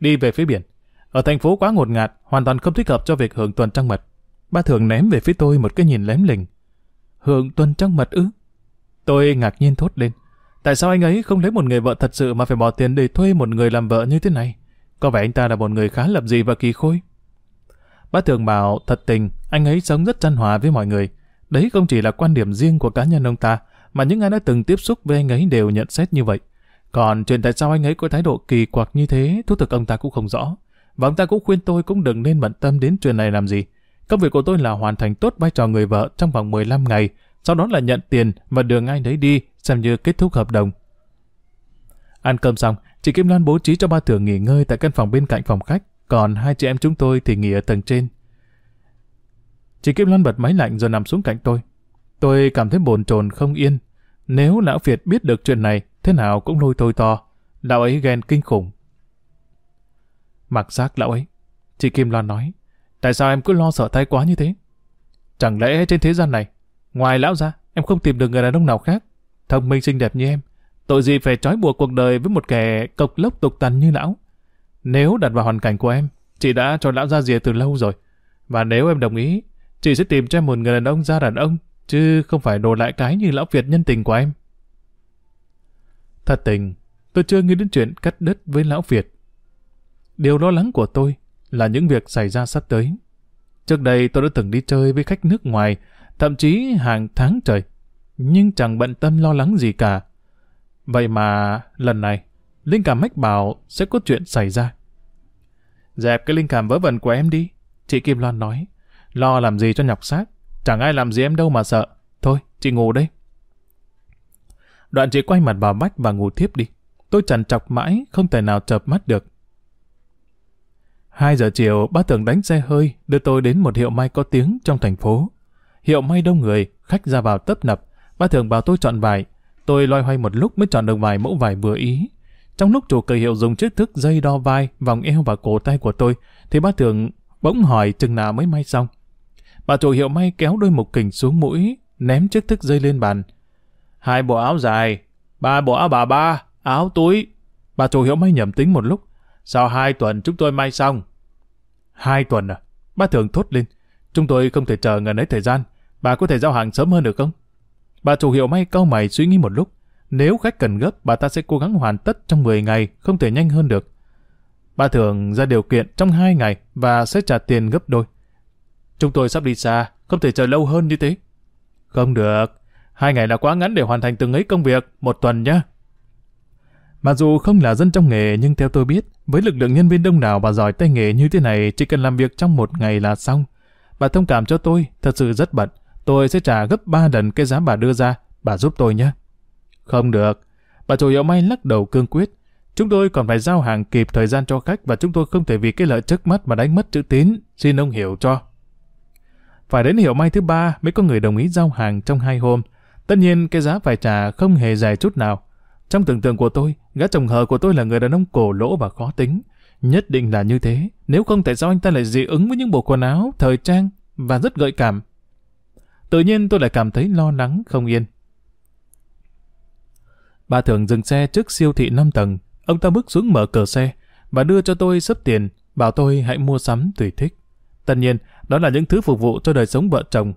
Đi về phía biển. Ở thành phố quá ngột ngạt, hoàn toàn không thích hợp cho việc hưởng tuần trăng mật. Ba thường ném về phía tôi một cái nhìn lém lình. Hưởng tuần trăng mật ư? Tôi ngạc nhiên thốt lên. Tại sao anh ấy không lấy một người vợ thật sự mà phải bỏ tiền để thuê một người làm vợ như thế này? Có vẻ anh ta là một người khá lập dị và kỳ khôi. Bác thường bảo thật tình, anh ấy sống rất chăn hòa với mọi người. Đấy không chỉ là quan điểm riêng của cá nhân ông ta, mà những ai đã từng tiếp xúc với anh ấy đều nhận xét như vậy. Còn chuyện tại sao anh ấy có thái độ kỳ quặc như thế, thú thực ông ta cũng không rõ. Và ông ta cũng khuyên tôi cũng đừng nên bận tâm đến chuyện này làm gì. Công việc của tôi là hoàn thành tốt vai trò người vợ trong vòng 15 ngày, sau đó là nhận tiền và đường ai đấy đi, xem như kết thúc hợp đồng. Ăn cơm xong, chị Kim Loan bố trí cho ba thường nghỉ ngơi tại căn phòng bên cạnh phòng khách, còn hai chị em chúng tôi thì nghỉ ở tầng trên. Chị Kim Loan bật máy lạnh rồi nằm xuống cạnh tôi. Tôi cảm thấy bồn chồn không yên. Nếu lão Việt biết được chuyện này, thế nào cũng lôi tôi to. Lão ấy ghen kinh khủng. Mặc giác lão ấy. Chị Kim Loan nói, tại sao em cứ lo sợ thái quá như thế? Chẳng lẽ trên thế gian này, ngoài lão ra, em không tìm được người đàn ông nào khác, thông minh xinh đẹp như em, tội gì phải trói buộc cuộc đời với một kẻ cộc lốc tục tằn như lão? Nếu đặt vào hoàn cảnh của em, chị đã cho lão ra rìa từ lâu rồi. Và nếu em đồng ý, chị sẽ tìm cho em một người đàn ông ra đàn ông, chứ không phải đồ lại cái như lão Việt nhân tình của em. Thật tình, tôi chưa nghĩ đến chuyện cắt đất với lão Việt. Điều lo lắng của tôi là những việc xảy ra sắp tới. Trước đây tôi đã từng đi chơi với khách nước ngoài, thậm chí hàng tháng trời, nhưng chẳng bận tâm lo lắng gì cả. Vậy mà lần này, linh cảm mách bảo sẽ có chuyện xảy ra. Dẹp cái linh cảm vớ vẩn của em đi, chị Kim Loan nói. Lo làm gì cho nhọc xác, chẳng ai làm gì em đâu mà sợ. Thôi, chị ngủ đây. Đoạn chị quay mặt vào bách và ngủ tiếp đi. Tôi trằn chọc mãi, không thể nào chợp mắt được. Hai giờ chiều, bác thường đánh xe hơi, đưa tôi đến một hiệu may có tiếng trong thành phố. Hiệu may đông người, khách ra vào tấp nập. Bác thường bảo tôi chọn vải. Tôi loay hoay một lúc mới chọn được vài mẫu vải vừa ý. Trong lúc chủ cửa hiệu dùng chiếc thước dây đo vai, vòng eo và cổ tay của tôi, thì bác thường bỗng hỏi chừng nào mới may xong. Bà chủ hiệu may kéo đôi mục kình xuống mũi, ném chiếc thước dây lên bàn. Hai bộ áo dài, ba bộ áo bà ba, áo túi. Bà chủ hiệu may nhầm tính một lúc. Sau hai tuần chúng tôi may xong. Hai tuần à? Bà thường thốt lên. Chúng tôi không thể chờ ngần ấy thời gian. Bà có thể giao hàng sớm hơn được không? Bà chủ hiệu may cau mày suy nghĩ một lúc. Nếu khách cần gấp, bà ta sẽ cố gắng hoàn tất trong 10 ngày, không thể nhanh hơn được. Bà thường ra điều kiện trong 2 ngày và sẽ trả tiền gấp đôi. Chúng tôi sắp đi xa, không thể chờ lâu hơn như thế. Không được, hai ngày là quá ngắn để hoàn thành từng ấy công việc, một tuần nhé. Mặc dù không là dân trong nghề nhưng theo tôi biết, với lực lượng nhân viên đông đảo và giỏi tay nghề như thế này chỉ cần làm việc trong một ngày là xong. Bà thông cảm cho tôi, thật sự rất bận. Tôi sẽ trả gấp 3 lần cái giá bà đưa ra, bà giúp tôi nhé. Không được, bà chủ hiệu may lắc đầu cương quyết. Chúng tôi còn phải giao hàng kịp thời gian cho khách và chúng tôi không thể vì cái lợi trước mắt mà đánh mất chữ tín, xin ông hiểu cho. Phải đến hiệu may thứ ba mới có người đồng ý giao hàng trong hai hôm. Tất nhiên cái giá phải trả không hề rẻ chút nào. Trong tưởng tượng của tôi, gã chồng hờ của tôi là người đàn ông cổ lỗ và khó tính. Nhất định là như thế, nếu không tại sao anh ta lại dị ứng với những bộ quần áo, thời trang và rất gợi cảm. Tự nhiên tôi lại cảm thấy lo lắng, không yên. Bà thường dừng xe trước siêu thị 5 tầng. Ông ta bước xuống mở cửa xe và đưa cho tôi sấp tiền, bảo tôi hãy mua sắm tùy thích. Tất nhiên, đó là những thứ phục vụ cho đời sống vợ chồng.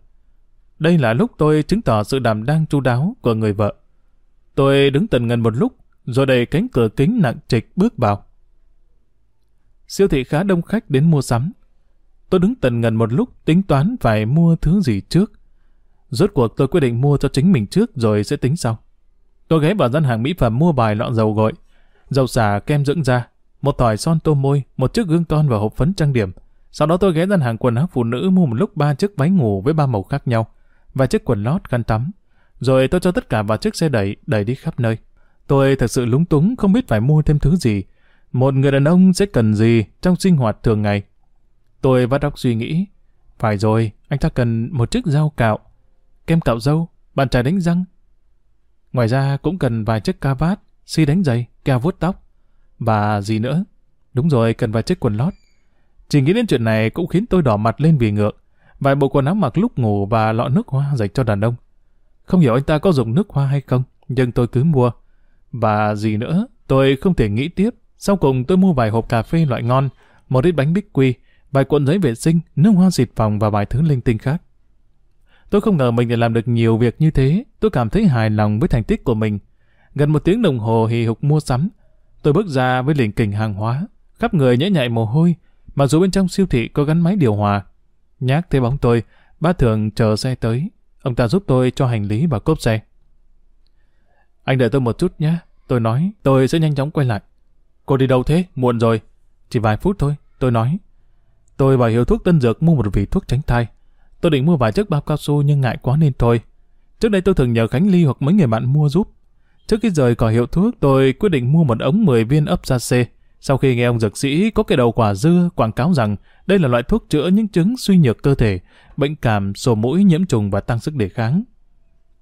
Đây là lúc tôi chứng tỏ sự đảm đang chu đáo của người vợ. Tôi đứng tần ngần một lúc, rồi đẩy cánh cửa kính nặng trịch bước vào. Siêu thị khá đông khách đến mua sắm. Tôi đứng tần ngần một lúc tính toán phải mua thứ gì trước. Rốt cuộc tôi quyết định mua cho chính mình trước rồi sẽ tính sau. Tôi ghé vào gian hàng mỹ phẩm mua vài lọ dầu gội, dầu xả kem dưỡng da, một tỏi son tô môi, một chiếc gương con và hộp phấn trang điểm. Sau đó tôi ghé gian hàng quần áo phụ nữ mua một lúc ba chiếc váy ngủ với ba màu khác nhau, và chiếc quần lót khăn tắm. Rồi tôi cho tất cả vào chiếc xe đẩy, đẩy đi khắp nơi. Tôi thật sự lúng túng không biết phải mua thêm thứ gì. Một người đàn ông sẽ cần gì trong sinh hoạt thường ngày. Tôi vắt óc suy nghĩ. Phải rồi, anh ta cần một chiếc dao cạo, kem cạo râu, bàn chải đánh răng. Ngoài ra cũng cần vài chiếc ca vát, xi đánh giày, ca vuốt tóc. Và gì nữa? Đúng rồi, cần vài chiếc quần lót. Chỉ nghĩ đến chuyện này cũng khiến tôi đỏ mặt lên vì ngượng. Vài bộ quần áo mặc lúc ngủ và lọ nước hoa dành cho đàn ông. Không hiểu anh ta có dùng nước hoa hay không, nhưng tôi cứ mua. Và gì nữa, tôi không thể nghĩ tiếp. Sau cùng tôi mua vài hộp cà phê loại ngon, một ít bánh bích quy, vài cuộn giấy vệ sinh, nước hoa xịt phòng và vài thứ linh tinh khác. Tôi không ngờ mình lại làm được nhiều việc như thế, tôi cảm thấy hài lòng với thành tích của mình. Gần một tiếng đồng hồ hì hục mua sắm, tôi bước ra với liền kình hàng hóa, khắp người nhễ nhại mồ hôi, mặc dù bên trong siêu thị có gắn máy điều hòa. Nhác thấy bóng tôi, bác thường chờ xe tới, ông ta giúp tôi cho hành lý vào cốp xe. Anh đợi tôi một chút nhé. Tôi nói, tôi sẽ nhanh chóng quay lại. Cô đi đâu thế? Muộn rồi. Chỉ vài phút thôi. Tôi nói. Tôi vào hiệu thuốc tân dược mua một vị thuốc tránh thai. Tôi định mua vài chiếc bao cao su nhưng ngại quá nên thôi. Trước đây tôi thường nhờ Khánh Ly hoặc mấy người bạn mua giúp. Trước khi rời khỏi hiệu thuốc, tôi quyết định mua một ống 10 viên ấp ra C. Sau khi nghe ông dược sĩ có cái đầu quả dưa quảng cáo rằng đây là loại thuốc chữa những chứng suy nhược cơ thể, bệnh cảm, sổ mũi, nhiễm trùng và tăng sức đề kháng.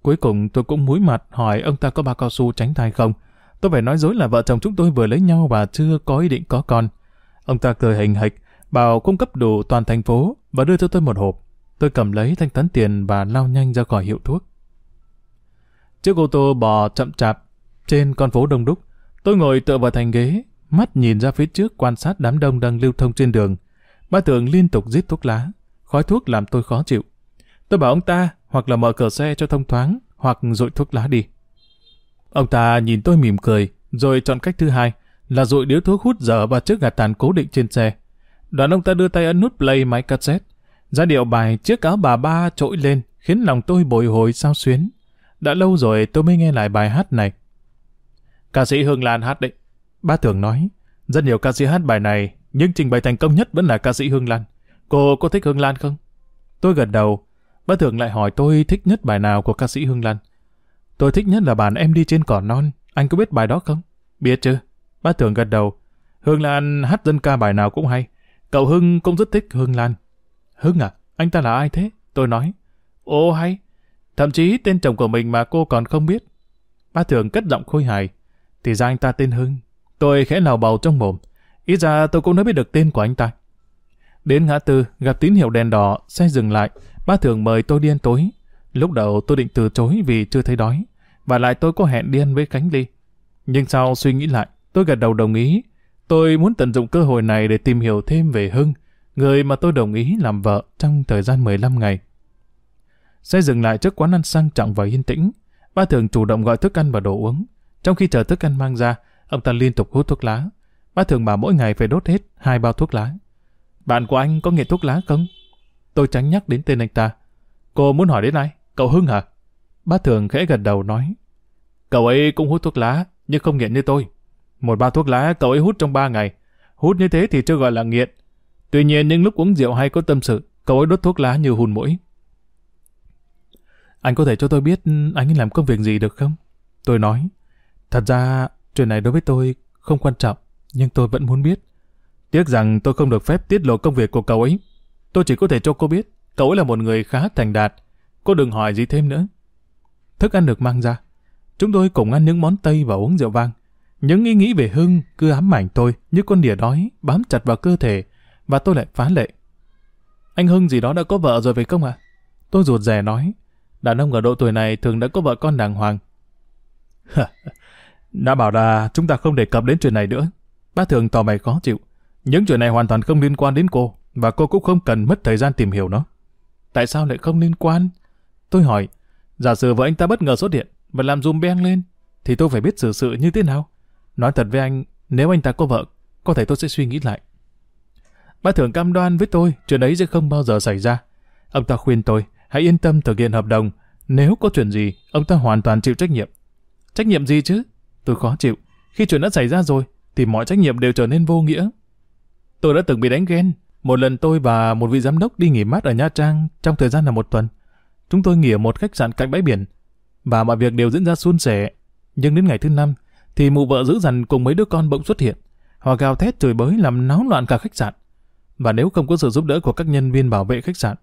Cuối cùng tôi cũng mũi mặt hỏi ông ta có bao cao su tránh thai không. Tôi phải nói dối là vợ chồng chúng tôi vừa lấy nhau và chưa có ý định có con. Ông ta cười hình hạch, bảo cung cấp đủ toàn thành phố và đưa cho tôi một hộp. Tôi cầm lấy thanh toán tiền và lao nhanh ra khỏi hiệu thuốc. Chiếc ô tô bò chậm chạp trên con phố đông đúc. Tôi ngồi tựa vào thành ghế, mắt nhìn ra phía trước quan sát đám đông đang lưu thông trên đường. Ba tường liên tục rít thuốc lá, khói thuốc làm tôi khó chịu. Tôi bảo ông ta hoặc là mở cửa xe cho thông thoáng, hoặc dội thuốc lá đi. Ông ta nhìn tôi mỉm cười, rồi chọn cách thứ hai là dội điếu thuốc hút dở vào chiếc gạt tàn cố định trên xe. Đoàn ông ta đưa tay ấn nút play máy cassette. Ra điệu bài chiếc áo bà ba trỗi lên, khiến lòng tôi bồi hồi sao xuyến. Đã lâu rồi tôi mới nghe lại bài hát này. Ca sĩ Hương Lan hát đấy. Ba thường nói, rất nhiều ca sĩ hát bài này, nhưng trình bày thành công nhất vẫn là ca sĩ Hương Lan. Cô có thích Hương Lan không? Tôi gật đầu. Ba thường lại hỏi tôi thích nhất bài nào của ca sĩ Hương Lan. Tôi thích nhất là bản Em đi trên cỏ non. Anh có biết bài đó không? Biết chứ. Ba thường gật đầu. Hương Lan hát dân ca bài nào cũng hay. Cậu Hưng cũng rất thích Hương Lan. Hưng à? Anh ta là ai thế? Tôi nói. ô hay. Thậm chí tên chồng của mình mà cô còn không biết. Ba thường cất giọng khôi hài. Thì ra anh ta tên Hưng. Tôi khẽ lào bầu trong mồm. Ít ra tôi cũng đã biết được tên của anh ta. Đến ngã tư, gặp tín hiệu đèn đỏ, xe dừng lại. Ba thường mời tôi đi ăn tối. Lúc đầu tôi định từ chối vì chưa thấy đói. Và lại tôi có hẹn đi ăn với Khánh Ly. Nhưng sau suy nghĩ lại, tôi gật đầu đồng ý. Tôi muốn tận dụng cơ hội này để tìm hiểu thêm về Hưng, người mà tôi đồng ý làm vợ trong thời gian 15 ngày. Xe dừng lại trước quán ăn sang trọng và yên tĩnh. Ba thường chủ động gọi thức ăn và đồ uống. Trong khi chờ thức ăn mang ra, ông ta liên tục hút thuốc lá. bác thường bảo mỗi ngày phải đốt hết hai bao thuốc lá. Bạn của anh có nghiện thuốc lá không? Tôi tránh nhắc đến tên anh ta. Cô muốn hỏi đến ai? Cậu Hưng hả? bác thường khẽ gật đầu nói. Cậu ấy cũng hút thuốc lá, nhưng không nghiện như tôi. Một bao thuốc lá cậu ấy hút trong ba ngày. Hút như thế thì chưa gọi là nghiện. Tuy nhiên những lúc uống rượu hay có tâm sự, cậu ấy đốt thuốc lá như hùn mũi. Anh có thể cho tôi biết anh ấy làm công việc gì được không? Tôi nói, thật ra chuyện này đối với tôi không quan trọng, nhưng tôi vẫn muốn biết. Tiếc rằng tôi không được phép tiết lộ công việc của cậu ấy. Tôi chỉ có thể cho cô biết, cậu ấy là một người khá thành đạt. Cô đừng hỏi gì thêm nữa. Thức ăn được mang ra. Chúng tôi cùng ăn những món Tây và uống rượu vang. Những ý nghĩ về Hưng cứ ám ảnh tôi như con đỉa đói, bám chặt vào cơ thể, và tôi lại phá lệ. Anh Hưng gì đó đã có vợ rồi phải không ạ? Tôi rụt rè nói, đàn ông ở độ tuổi này thường đã có vợ con đàng hoàng. đã bảo là chúng ta không đề cập đến chuyện này nữa. Bác thường tỏ mày khó chịu. Những chuyện này hoàn toàn không liên quan đến cô, và cô cũng không cần mất thời gian tìm hiểu nó. Tại sao lại không liên quan? Tôi hỏi, giả sử vợ anh ta bất ngờ xuất hiện và làm dùm beng lên, thì tôi phải biết xử sự như thế nào? Nói thật với anh, nếu anh ta có vợ, có thể tôi sẽ suy nghĩ lại. Bác thưởng cam đoan với tôi, chuyện ấy sẽ không bao giờ xảy ra. Ông ta khuyên tôi, hãy yên tâm thực hiện hợp đồng. Nếu có chuyện gì, ông ta hoàn toàn chịu trách nhiệm. Trách nhiệm gì chứ? Tôi khó chịu. Khi chuyện đã xảy ra rồi, thì mọi trách nhiệm đều trở nên vô nghĩa. Tôi đã từng bị đánh ghen. Một lần tôi và một vị giám đốc đi nghỉ mát ở Nha Trang trong thời gian là một tuần. Chúng tôi nghỉ ở một khách sạn cạnh bãi biển. Và mọi việc đều diễn ra suôn sẻ. Nhưng đến ngày thứ năm, thì mụ vợ giữ dằn cùng mấy đứa con bỗng xuất hiện. Họ gào thét chửi bới làm náo loạn cả khách sạn. Và nếu không có sự giúp đỡ của các nhân viên bảo vệ khách sạn,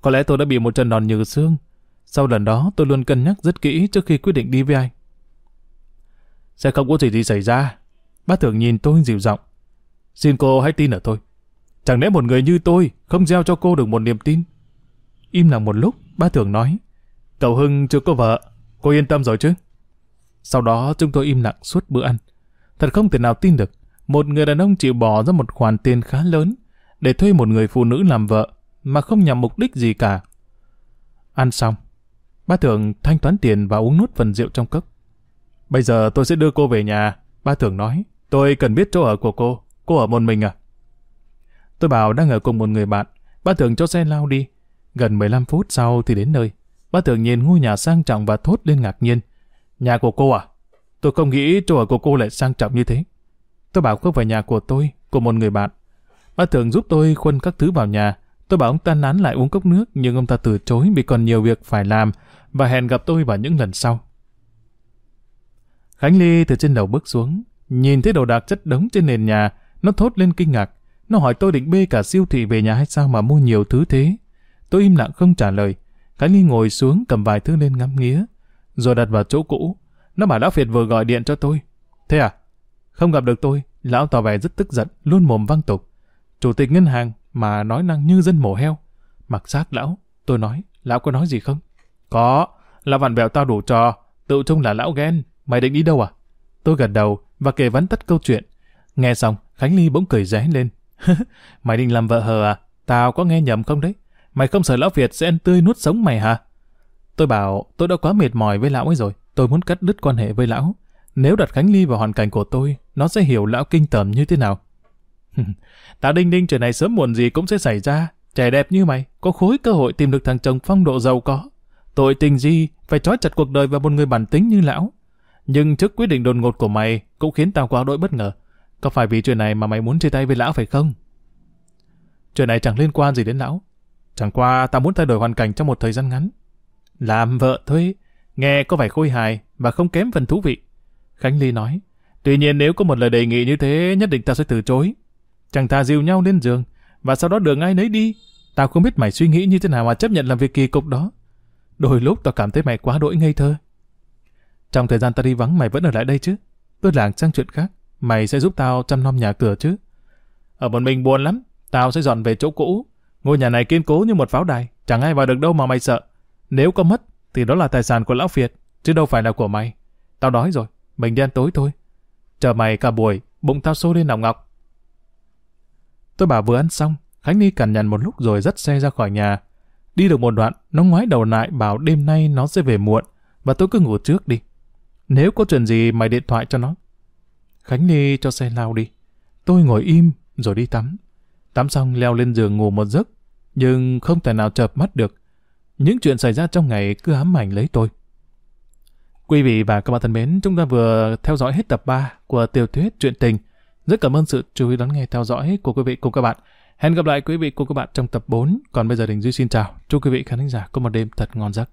có lẽ tôi đã bị một trận đòn nhừ xương. Sau lần đó tôi luôn cân nhắc rất kỹ trước khi quyết định đi với anh. Sẽ không có gì gì xảy ra. Bác thường nhìn tôi dịu giọng. Xin cô hãy tin ở tôi. Chẳng lẽ một người như tôi không gieo cho cô được một niềm tin? Im lặng một lúc, bác thường nói. Cậu Hưng chưa có vợ, cô yên tâm rồi chứ? Sau đó chúng tôi im lặng suốt bữa ăn. Thật không thể nào tin được, một người đàn ông chịu bỏ ra một khoản tiền khá lớn để thuê một người phụ nữ làm vợ mà không nhằm mục đích gì cả. Ăn xong, bác thượng thanh toán tiền và uống nốt phần rượu trong cốc. Bây giờ tôi sẽ đưa cô về nhà. Ba thường nói, tôi cần biết chỗ ở của cô. Cô ở một mình à? Tôi bảo đang ở cùng một người bạn. Ba thường cho xe lao đi. Gần 15 phút sau thì đến nơi. Ba thường nhìn ngôi nhà sang trọng và thốt lên ngạc nhiên. Nhà của cô à? Tôi không nghĩ chỗ ở của cô lại sang trọng như thế. Tôi bảo không phải nhà của tôi, của một người bạn. ba thường giúp tôi khuân các thứ vào nhà. Tôi bảo ông ta nán lại uống cốc nước, nhưng ông ta từ chối vì còn nhiều việc phải làm và hẹn gặp tôi vào những lần sau. Khánh Ly từ trên đầu bước xuống, nhìn thấy đồ đạc chất đống trên nền nhà, nó thốt lên kinh ngạc. Nó hỏi tôi định bê cả siêu thị về nhà hay sao mà mua nhiều thứ thế. Tôi im lặng không trả lời. Khánh Ly ngồi xuống cầm vài thứ lên ngắm nghía, rồi đặt vào chỗ cũ. Nó bảo Lão Việt vừa gọi điện cho tôi. Thế à? Không gặp được tôi, Lão tỏ vẻ rất tức giận, luôn mồm văng tục. Chủ tịch ngân hàng mà nói năng như dân mổ heo. Mặc xác Lão, tôi nói, Lão có nói gì không? Có, Lão vặn bèo tao đủ trò, tự trông là Lão ghen. Mày định đi đâu à? Tôi gật đầu và kể vắn tắt câu chuyện. Nghe xong, Khánh Ly bỗng cười ré lên. mày định làm vợ hờ à? Tao có nghe nhầm không đấy? Mày không sợ lão Việt sẽ ăn tươi nuốt sống mày hả? Tôi bảo tôi đã quá mệt mỏi với lão ấy rồi. Tôi muốn cắt đứt quan hệ với lão. Nếu đặt Khánh Ly vào hoàn cảnh của tôi, nó sẽ hiểu lão kinh tởm như thế nào. tao đinh đinh chuyện này sớm muộn gì cũng sẽ xảy ra. Trẻ đẹp như mày, có khối cơ hội tìm được thằng chồng phong độ giàu có. Tội tình gì phải trói chặt cuộc đời vào một người bản tính như lão. Nhưng trước quyết định đột ngột của mày cũng khiến tao quá đỗi bất ngờ. Có phải vì chuyện này mà mày muốn chia tay với lão phải không? Chuyện này chẳng liên quan gì đến lão. Chẳng qua tao muốn thay đổi hoàn cảnh trong một thời gian ngắn. Làm vợ thôi, nghe có vẻ khôi hài và không kém phần thú vị. Khánh Ly nói, tuy nhiên nếu có một lời đề nghị như thế nhất định tao sẽ từ chối. Chẳng thà dìu nhau lên giường và sau đó đường ai nấy đi. Tao không biết mày suy nghĩ như thế nào mà chấp nhận làm việc kỳ cục đó. Đôi lúc tao cảm thấy mày quá đỗi ngây thơ. Trong thời gian tao đi vắng mày vẫn ở lại đây chứ. Tôi làng sang chuyện khác. Mày sẽ giúp tao chăm nom nhà cửa chứ. Ở một mình buồn lắm. Tao sẽ dọn về chỗ cũ. Ngôi nhà này kiên cố như một pháo đài. Chẳng ai vào được đâu mà mày sợ. Nếu có mất thì đó là tài sản của lão Việt. Chứ đâu phải là của mày. Tao đói rồi. Mình đi ăn tối thôi. Chờ mày cả buổi. Bụng tao sôi lên nòng ngọc. Tôi bảo vừa ăn xong. Khánh ni cằn nhằn một lúc rồi dắt xe ra khỏi nhà. Đi được một đoạn, nó ngoái đầu lại bảo đêm nay nó sẽ về muộn, và tôi cứ ngủ trước đi. Nếu có chuyện gì mày điện thoại cho nó. Khánh Ly cho xe lao đi. Tôi ngồi im rồi đi tắm. Tắm xong leo lên giường ngủ một giấc, nhưng không thể nào chợp mắt được. Những chuyện xảy ra trong ngày cứ ám ảnh lấy tôi. Quý vị và các bạn thân mến, chúng ta vừa theo dõi hết tập 3 của tiểu thuyết truyện tình. Rất cảm ơn sự chú ý đón nghe theo dõi của quý vị cùng các bạn. Hẹn gặp lại quý vị cùng các bạn trong tập 4. Còn bây giờ Đình Duy xin chào. Chúc quý vị khán giả có một đêm thật ngon giấc.